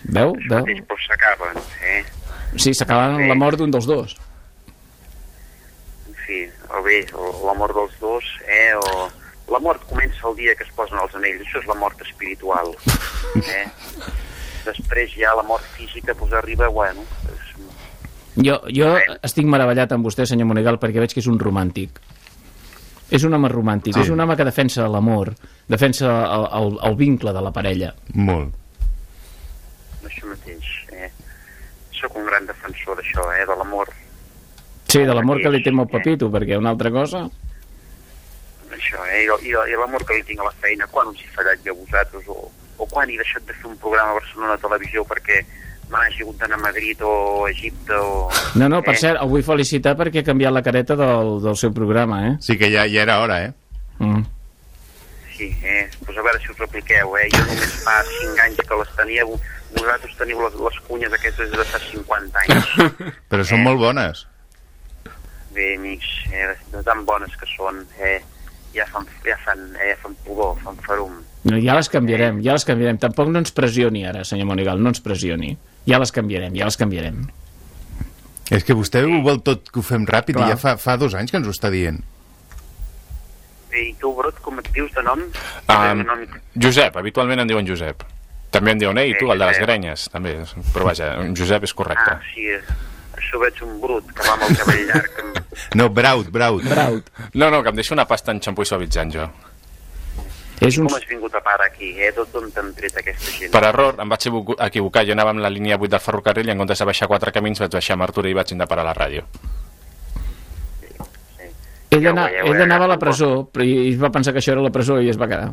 Veu? Veu? Mateix, però s'acaben, eh? Sí, s'acaba amb la mort d'un dels dos. En fi, o bé, o la mort dels dos, eh? O... La mort comença el dia que es posen els anells, això és la mort espiritual, eh? Després ja la mort física, doncs arriba, bueno, és... Jo, jo estic meravellat amb vostè, senyor Monegal, perquè veig que és un romàntic. És un home romàntic, Sí. és un home que defensa l'amor, defensa el, el, el vincle de la parella. Molt. això mateix, eh? Soc un gran defensor d'això, eh? De l'amor, Sí, de l'amor que li té molt papito, perquè una altra cosa... això, eh? I, i, i l'amor que li tinc a la feina, quan us he fallat jo a vosaltres, o, o quan he deixat de fer un programa a Barcelona Televisió perquè me n'hagi hagut d'anar a Madrid o a Egipte o... No, no, per eh? cert, el vull felicitar perquè ha canviat la careta del, del seu programa, eh? Sí que ja, ja era hora, eh? Mm. Sí, eh? Pues a veure si us repliqueu, eh? Jo només fa 5 anys que les tenia, vosaltres teniu les, les cunyes aquestes de fa 50 anys. Però són molt bones. Bé, amics, eh, de tan bones que són, eh? Ja fan, ja fan, eh, fan pudor, fan farum. No, ja les canviarem, ja les canviarem. Tampoc no ens pressioni ara, senyor Monegal, no ens pressioni. Ja les canviarem, ja les canviarem. És que vostè ho vol tot que ho fem ràpid Clar. i ja fa, fa dos anys que ens ho està dient. I tu, Brot, com et dius de nom? Um, nom Josep, habitualment em diuen Josep. També em diuen, ei, tu, el de les grenyes, també. Però vaja, Josep és correcte. Ah, sí, això veig un brut que va amb el cabell llarg. No, Braut, Braut. Braut. No, no, que em deixa una pasta en xampú i suavitzant, jo. És un... com has vingut a parar aquí, eh? Tot d'on t'han tret aquesta gent? Per error, em vaig equivo- equivocar. Jo anava amb la línia 8 del ferrocarril i en comptes de baixar quatre camins vaig baixar a Martura i vaig anar a parar a la ràdio. Ell, Ja ho ana, veieu, ell eh? anava a la presó, però i i va pensar que això era la presó i es va quedar.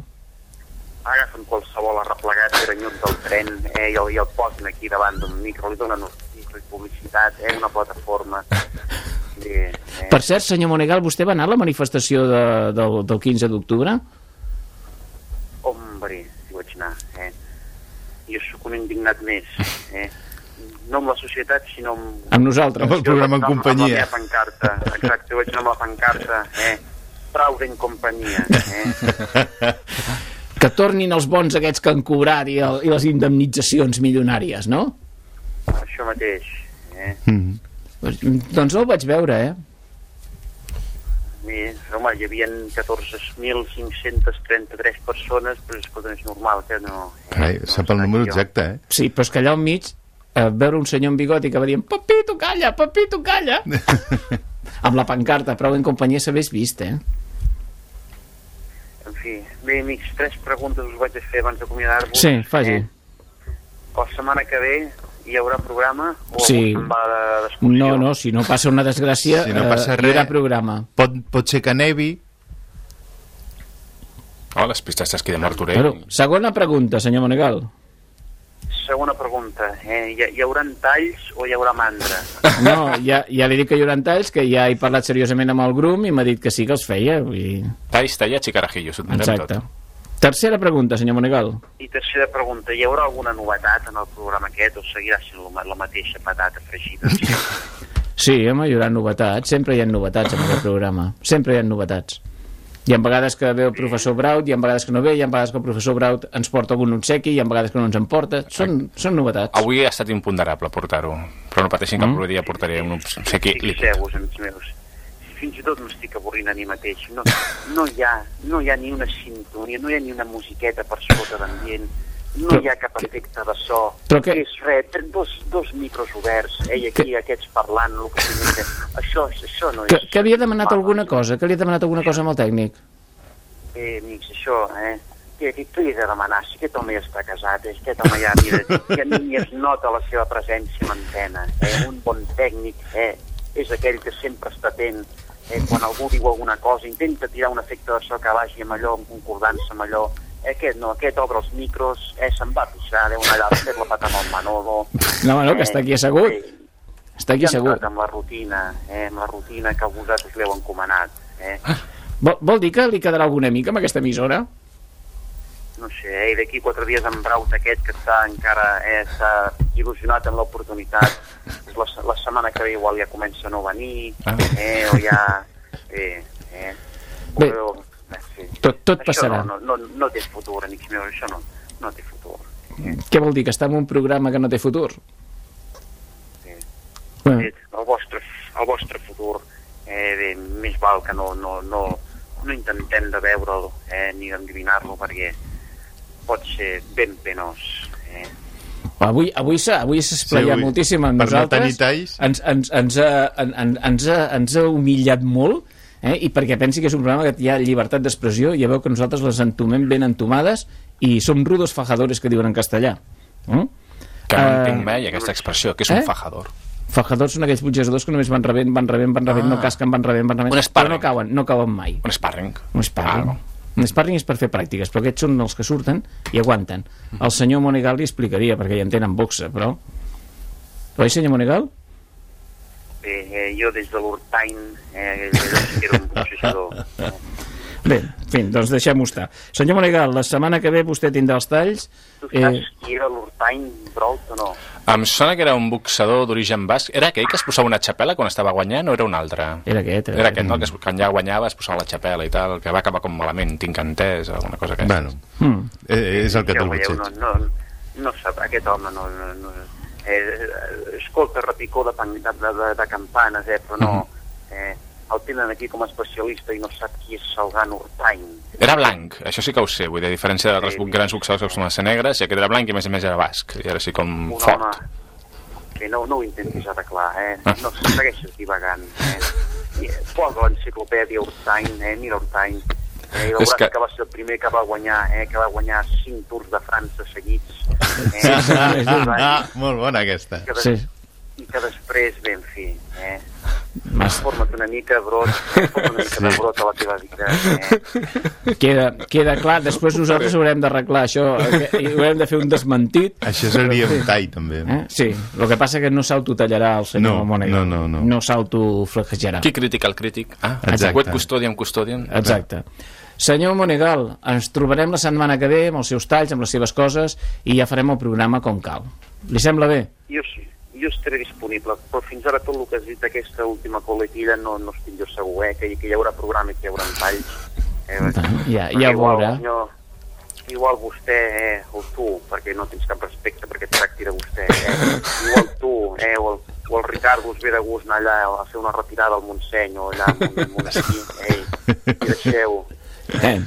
Agafen qualsevol arreplegat granyut del tren eh? I, el, i el posen aquí davant d'un micro, li donen un micro i publicitat, eh? Una plataforma. Bé, eh? Per cert, senyor Monegal, vostè va anar a la manifestació de, del, del 15 d'octubre? Hombre, si vaig anar, eh? Jo sóc un indignat més, eh? No amb la societat, sinó amb... Amb nosaltres. Amb el programa en companyia. Amb la meva pancarta, exacte, jo vaig anar amb la pancarta, eh? Fraude en companyia, eh? Que tornin els bons aquests que han cobrat i, el, i les indemnitzacions milionàries, no? Això mateix, eh? Mm. Pues, doncs no ho vaig veure, eh? Bé, home, hi havia 14.533 persones, però escolta, és normal que no... Carai, sap el número exacte, eh? Sí, però és que allà al mig eh, veure un senyor amb bigoti que va dient Papito, calla, papito, calla amb la pancarta, prou en companyia s'hagués vist, eh? Fi, bé, amics, tres preguntes us vaig a fer abans d'acomiadar-vos. Sí, faci. Eh? La setmana que ve hi haurà programa o Sí. va de- d'excursió? No, no, si no passa una desgràcia, Si no passa eh, hi haurà res. programa. Pot, pot ser que nevi. Oh, les pistes d'esquí de Martorell. Bueno, segona pregunta, senyor Monegal. Segona pregunta, eh? hi, hi haurà talls o hi haurà mandra? No, ja, ja li dic que hi haurà talls, que ja he parlat seriosament amb el Grum i m'ha dit que sí que els feia. Vull... dir- Talls, tallats i carajillos, ho tindrem Exacte. tot. Tercera pregunta, senyor Monegal. I tercera pregunta, hi haurà alguna novetat en el programa aquest o seguirà sent la, la mateixa patata fregida? Sí, home, hi haurà novetats. Sempre hi ha novetats en aquest programa. Sempre hi ha novetats. Hi ha vegades que ve el professor Braut, hi ha vegades que no ve, hi ha vegades que el professor Braut ens porta algun obsequi, hi ha vegades que no ens en porta. Són, són novetats. Avui ha estat imponderable portar-ho, però no pateixin que Mm. mm. dia portaré un obsequi líquid. Fixeu-vos, amics meus, fins i tot m'estic avorrint a mi mateix. No, no, hi ha, no hi ha ni una sintonia, no hi ha ni una musiqueta per sota d'ambient, no Però- hi ha cap efecte de so. Però que- És res, dos, dos micros oberts, eh, i aquí aquests parlant, el que sigui, això, això no Que, és... que havia demanat alguna cosa, que li ha demanat alguna cosa amb el tècnic. Eh, amics, això, eh? Que, que tu hi has de demanar, si aquest home ja està casat, eh? aquest home ja, mira, ja ni, ni es nota la seva presència en antena, eh? Un bon tècnic, eh? És aquell que sempre està atent, eh? Quan algú diu alguna cosa, intenta tirar un efecte de so que vagi amb allò, en concordança amb allò, eh, aquest no, aquest obre els micros, eh, se'n va pixar, deu anar allà a fer la pata amb el Manolo... No, no, que està aquí assegut. Està aquí assegut. amb la rutina, eh, amb la rutina que vosaltres li heu encomanat, eh? Vol, vol dir que li quedarà alguna mica amb aquesta emissora? no sé, eh, i d'aquí quatre dies en Braut aquest que està encara eh, està il·lusionat amb l'oportunitat la, la setmana que ve igual ja comença a no venir eh, o ja eh, eh, Bé, però, eh, sí. tot, tot això passarà. no, no, no, no té futur, amics meus, això no, no té futur Què vol dir, que està en un programa que no té futur? Bueno, el vostre, el vostre futur eh, bé, més val que no, no, no, no intentem de veure'l eh, ni d'endevinar-lo perquè pot ser ben penós eh. avui avui s'ha avui s'ha esplayat Sí, avui, moltíssim amb per nosaltres. Ens, ens, ens, ha, en, en, ens, ha, ens ha humillat molt eh? i perquè pensi que és un programa que hi ha llibertat d'expressió i ja veu que nosaltres les entomem ben entomades i som rudos fajadores que diuen en castellà. Mm? Que no Eh, entenc mai aquesta expressió, que és un eh? fajador. Fajadors són aquells butgesadors que només van rebent, van rebent, van rebent, Ah. no casquen, van rebent, van rebent, Un però no cauen, no cauen mai. Un sparring. Un sparring. Un sparring és per fer pràctiques, però aquests són els que surten i aguanten. El senyor Monegal li explicaria, perquè ja entenen boxa, però... Oi, senyor Monegal? Bé, eh, jo des de l'Hortany eh, era un boxejador. Eh, Bé, en fi, doncs deixem-ho estar. Senyor Monegal, la setmana que ve vostè tindrà els talls. tu Eh, saps qui era l'Hortany Braut o no? Em sona que era un boxador d'origen basc. Era aquell que es posava una xapela quan estava guanyant o era un altre? Era aquest. Era aquest, no? Que es- quan ja guanyava es posava la xapela i tal, que va acabar com malament, tinc entès, alguna cosa que... Bueno, Hmm. eh, és el que té el butxet. no, no, no sap, aquest home no... no, no eh, escolta repicó de, de, de, de campanes, eh, però no... Eh, el tenen aquí com a especialista i no sap qui és Salgan Hurtany. Era blanc, això sí que ho sé, vull dir, a diferència dels sí, grans boxadors que acostumen a ser negres, i aquest era blanc i a més a més era basc, i era així com Un fort. home que no, no ho intentis arreglar, eh? No segueixes divagant, eh? Posa l'enciclopèdia Hurtany, eh? Mira Hurtany. Eh, I veuràs que- que... va ser el primer que va guanyar, eh? Que va guanyar cinc tours de França seguits. Eh? Ah, molt bona aquesta. que, des, Sí. i que després, bé, en fi, eh? Mas- Forma't una mica, brot, una mica de brot a la teva vida, eh? Queda, queda clar, després nosaltres haurem d'arreglar això, eh, i haurem de fer un desmentit. Això seria un tall, també. Eh? Sí, el que passa que no s'autotallarà el senyor No, Monegal. no, no, no. No s'autoflagejarà. Qui critica el crític? Ah, Exacte. Wet Custodian Custodian. Exacte. Senyor Monegal, ens trobarem la setmana que ve amb els seus talls, amb les seves coses, i ja farem el programa com cal. Li sembla bé? Jo, sí, jo estaré disponible, però fins ara tot el que has dit d'aquesta última coletilla no, no estic jo segur, eh? Que, que hi haurà programa i que hi haurà talls. Eh? Ja, ja ho igual, veurà. Senyor, igual vostè, eh, o tu, perquè no tens cap respecte perquè tracti de vostè, eh? igual tu, eh, o el, o el Ricardo us ve de gust anar allà a fer una retirada al Montseny o allà a Mon- Montesquí, ei, i deixeu. Eh.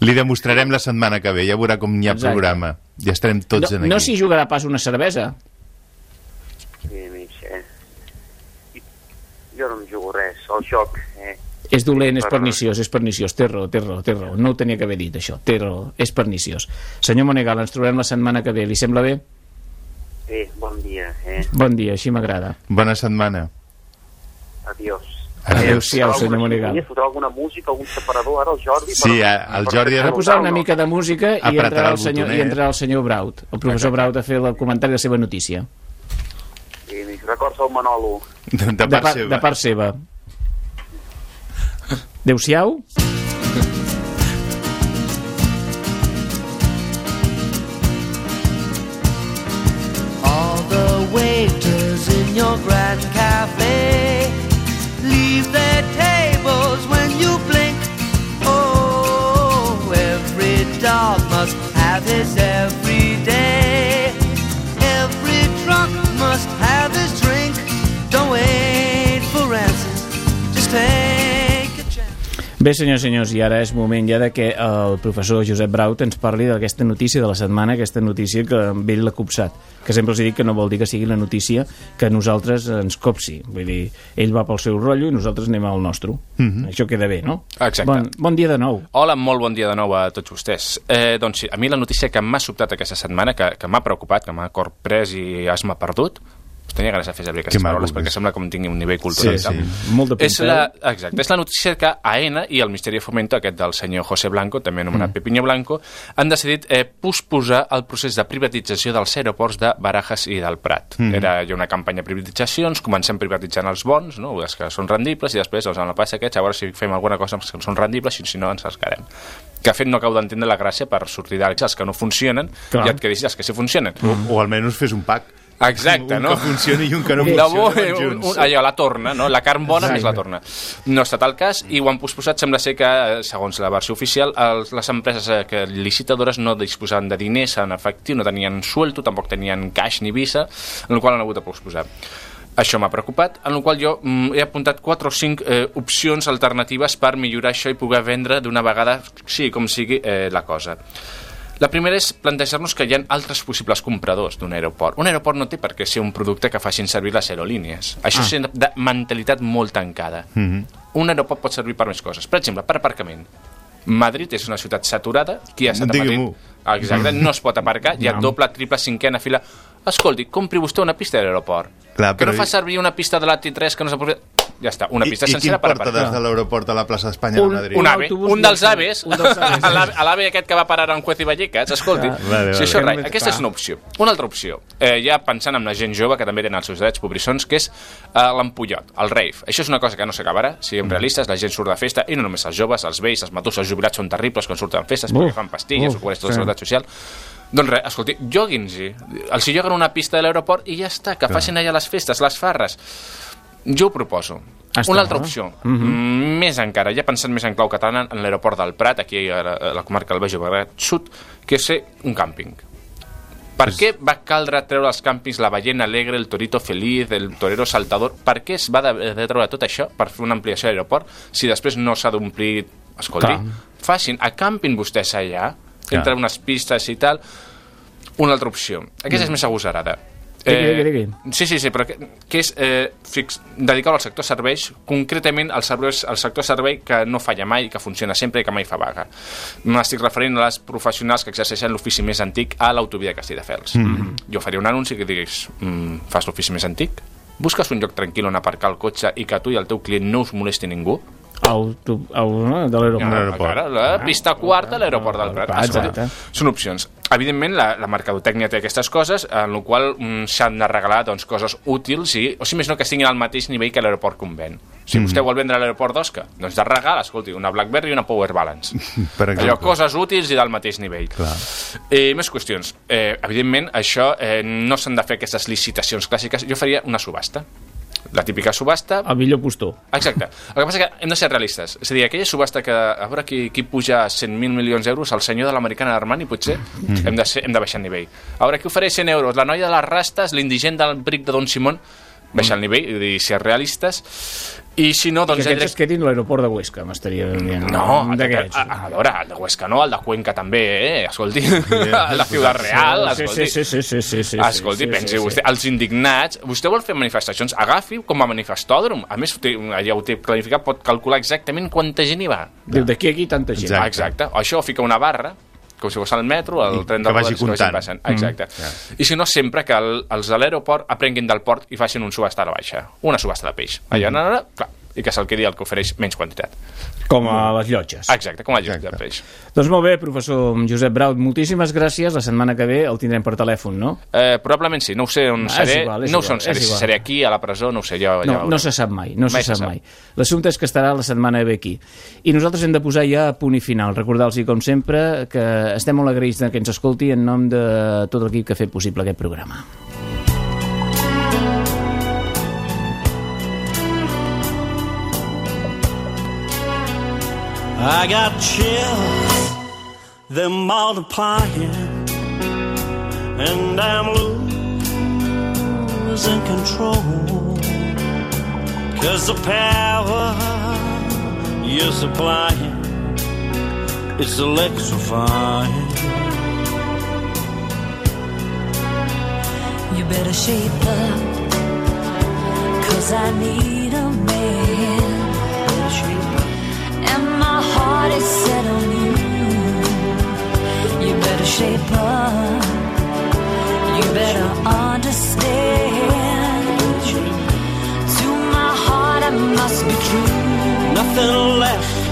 Li demostrarem la setmana que ve, ja veurà com hi ha Exacte. programa. Ja estarem tots No, en aquí. no s'hi jugarà pas una cervesa. Sí, amics, eh? Jo no em jugo res, el joc, eh? És dolent, és Per- perniciós, és perniciós. Té raó, té raó, té raó. No ho tenia que haver dit, això. Té raó, és perniciós. Senyor Monegal, ens trobem la setmana que ve. Li sembla bé? Eh, bon dia, eh? Bon dia, així m'agrada. Bona setmana. Adiós. Adéu-siau, senyor. Monegal. Fotrà alguna música, algun separador ara, el Jordi? Sí, a- el Jordi Ha de posar una mica de música i entrarà, el el senyor, i botonet. entrarà el senyor Braut, el professor Braut, a fer el comentari de la seva notícia. Amics, records el Manolo. De, de, part, de part seva. Adéu-siau. Bé, senyors i senyors, i ara és moment ja de que el professor Josep Braut ens parli d'aquesta notícia de la setmana, aquesta notícia que amb ell l'ha copsat, que sempre els dic que no vol dir que sigui la notícia que nosaltres ens copsi. Vull dir, ell va pel seu rotllo i nosaltres anem al nostre. Mhm. Això queda bé, no? Exacte. Bon, bon dia de nou. Hola, molt bon dia de nou a tots vostès. Eh, doncs sí, a mi la notícia que m'ha sobtat aquesta setmana, que, que m'ha preocupat, que m'ha corprès i es m'ha perdut, tenia ganes de fer servir aquestes paraules perquè sembla em tingui un nivell cultural. Sí, sí. Molt de és la, exacte, és la notícia que AENA i el Ministeri de Fomento, aquest del senyor José Blanco, també anomenat mm. Pepiño Blanco, han decidit eh, posposar el procés de privatització dels aeroports de Barajas i del Prat. Mm. Era ja una campanya de privatitzacions, comencem privatitzant els bons, no? els que són rendibles, i després els en la passa aquests, a veure si fem alguna cosa que són rendibles, i si no ens els quedem. Que, fet, no acabo d'entendre la gràcia per sortir dels que no funcionen Clar. i et quedis els que sí funcionen. O, o almenys fes un pack. Exacte, un no? que funcioni i un que no funcioni bo, van eh, un, un, allò, la torna, no? La carn bona més la Exacte. torna. No ha estat el cas i ho han posposat. Sembla ser que, segons la versió oficial, els, les empreses eh, que licitadores no disposaven de diners en efectiu, no tenien suelto, tampoc tenien cash ni visa, en el qual han hagut de posposar. Això m'ha preocupat, en el qual jo mm, he apuntat 4 o 5 eh, opcions alternatives per millorar això i poder vendre d'una vegada, sí, com sigui, eh, la cosa. La primera és plantejar-nos que hi ha altres possibles compradors d'un aeroport. Un aeroport no té per què ser un producte que facin servir les aerolínies. Això Ah. és de mentalitat molt tancada. Mhm. Un aeroport pot servir per més coses. Per exemple, per aparcament. Madrid és una ciutat saturada. Qui ha estat a Madrid? Exacte, no es pot aparcar. Hi ha No. doble, triple, cinquena fila. Escolti, compri vostè una pista de l'aeroport. Clar, Que no fa servir una pista de l'AT3 que no s'aprofita... Ja està, una pista I, i sencera quin per aparcar. des de l'aeroport a la plaça d'Espanya Un, a Madrid? un ave, un dels aves, un dels aves. a l'ave- aquest que va parar en Juez i Vallecas, escolti, Clar. Vale, si vale. això és rai, aquesta és una opció. Una altra opció, eh, ja pensant en la gent jove, que també tenen els seus drets pobrissons, que és eh, l'empullot, el rave. Això és una cosa que no s'acabarà, siguem realistes, la gent surt de festa, i no només els joves, els vells, els maturs, els jubilats són terribles quan surten festes, Uf, perquè fan pastilles, uf, o cobreix tota sí. la seguretat social. Doncs res, escolti, joguin-hi. Els hi joguen una pista de l'aeroport i ja està, que Clar. facin allà les festes, les farres. Jo ho proposo. Està, Una altra opció, Mhm. mm, més encara, ja pensant més en clau catalana, en l'aeroport del Prat, aquí a la, a la comarca del Baix Llobregat Sud, que és un càmping. Per què va caldre treure als càmpings la Ballena Alegre, el Torito Feliz, el Torero Saltador? Per què es va de, de treure tot això per fer una ampliació de l'aeroport si després no s'ha d'omplir... Escolti, Clar. facin, acampin vostès allà, Clar. entre unes pistes i tal. Una altra opció. Aquesta és Mm. més agosarada. Digui, digui, digui. Sí, sí, sí, però que, que és eh, fix, dedicat al sector serveis, concretament al, serveis, al sector servei que no falla mai, que funciona sempre i que mai fa vaga. M'estic referint a les professionals que exerceixen l'ofici més antic a l'autovia de Castelldefels. Mhm. Jo faria un anunci que digués mm, fas l'ofici més antic? Busques un lloc tranquil on aparcar el cotxe i que tu i el teu client no us molesti ningú? Auto, au, de l'aeroport. Encara, la pista quarta a l'aeroport del Prat. Ah, exacte. Són opcions. Evidentment, la, la mercadotècnia té aquestes coses, en la qual mm, s'han de regalar doncs, coses útils, i, o si més no, que estiguin al mateix nivell que l'aeroport conven. Si Mhm. vostè vol vendre a l'aeroport d'Osca, doncs de regal, escolti, una BlackBerry i una Power Balance. Per exemple. Allò, coses útils i del mateix nivell. Clar. Eh, més qüestions. Eh, evidentment, això eh, no s'han de fer aquestes licitacions clàssiques. Jo faria una subhasta. La típica subhasta... El millor postor. Exacte. El que passa que hem de ser realistes. És a dir, aquella subhasta que a veure qui, qui puja 100.000 milions d'euros, el senyor de l'americana d'Armani, potser, hem, de ser, hem de baixar el nivell. A veure qui ofereix 100 euros, la noia de les rastes, l'indigent del bric de Don Simón, baixar el nivell, és a dir, ser realistes. I si no, doncs... que aquests es quedin a l'aeroport de Huesca, m'estaria dient. No, d'aquests. a, a, a veure, el de Huesca no, el de Cuenca també, eh? Escolti, el de Ciudad Real, Sí, escolti. sí, sí, sí, sí, sí, Escolti, sí, pensi sí, vostè, els indignats, vostè vol fer manifestacions, agafi com a manifestòdrom. A més, ja ho té planificat, pot calcular exactament quanta gent hi va. Diu, d'aquí a aquí tanta gent. Exacte. Exacte. Això fica una barra, com si fos al metro, el I tren de rodalies que vagi passant. Mm. Exacte. I si no, sempre que el, els de l'aeroport aprenguin del port i facin un subhasta a la baixa. Una subhasta de peix. Allà, no, no, no, clar, i que se'l quedi el que ofereix menys quantitat. Com a les llotges. Exacte, com a llotja de peix. Doncs molt bé, professor Josep Braut, moltíssimes gràcies. La setmana que ve el tindrem per telèfon, no? Eh, probablement sí, no ho sé on Ah, és seré, igual, és no ho sé igual, on seré, si igual. seré aquí, a la presó, no ho sé, ja, ja No, no se sap mai, no Mai se se sap mai. L'assumpte és que estarà la setmana que ve aquí. I nosaltres hem de posar ja punt i final. Recordar-los, com sempre, que estem molt agraïts que ens escolti en nom de tot l'equip que ha fet possible aquest programa. I got chills, they're multiplying, and I'm losing control. Cause the power you're supplying. It's electrifying. You better shape up, cause I need is set on you. You better shape up, you better understand. To my heart, I must be true. Nothing left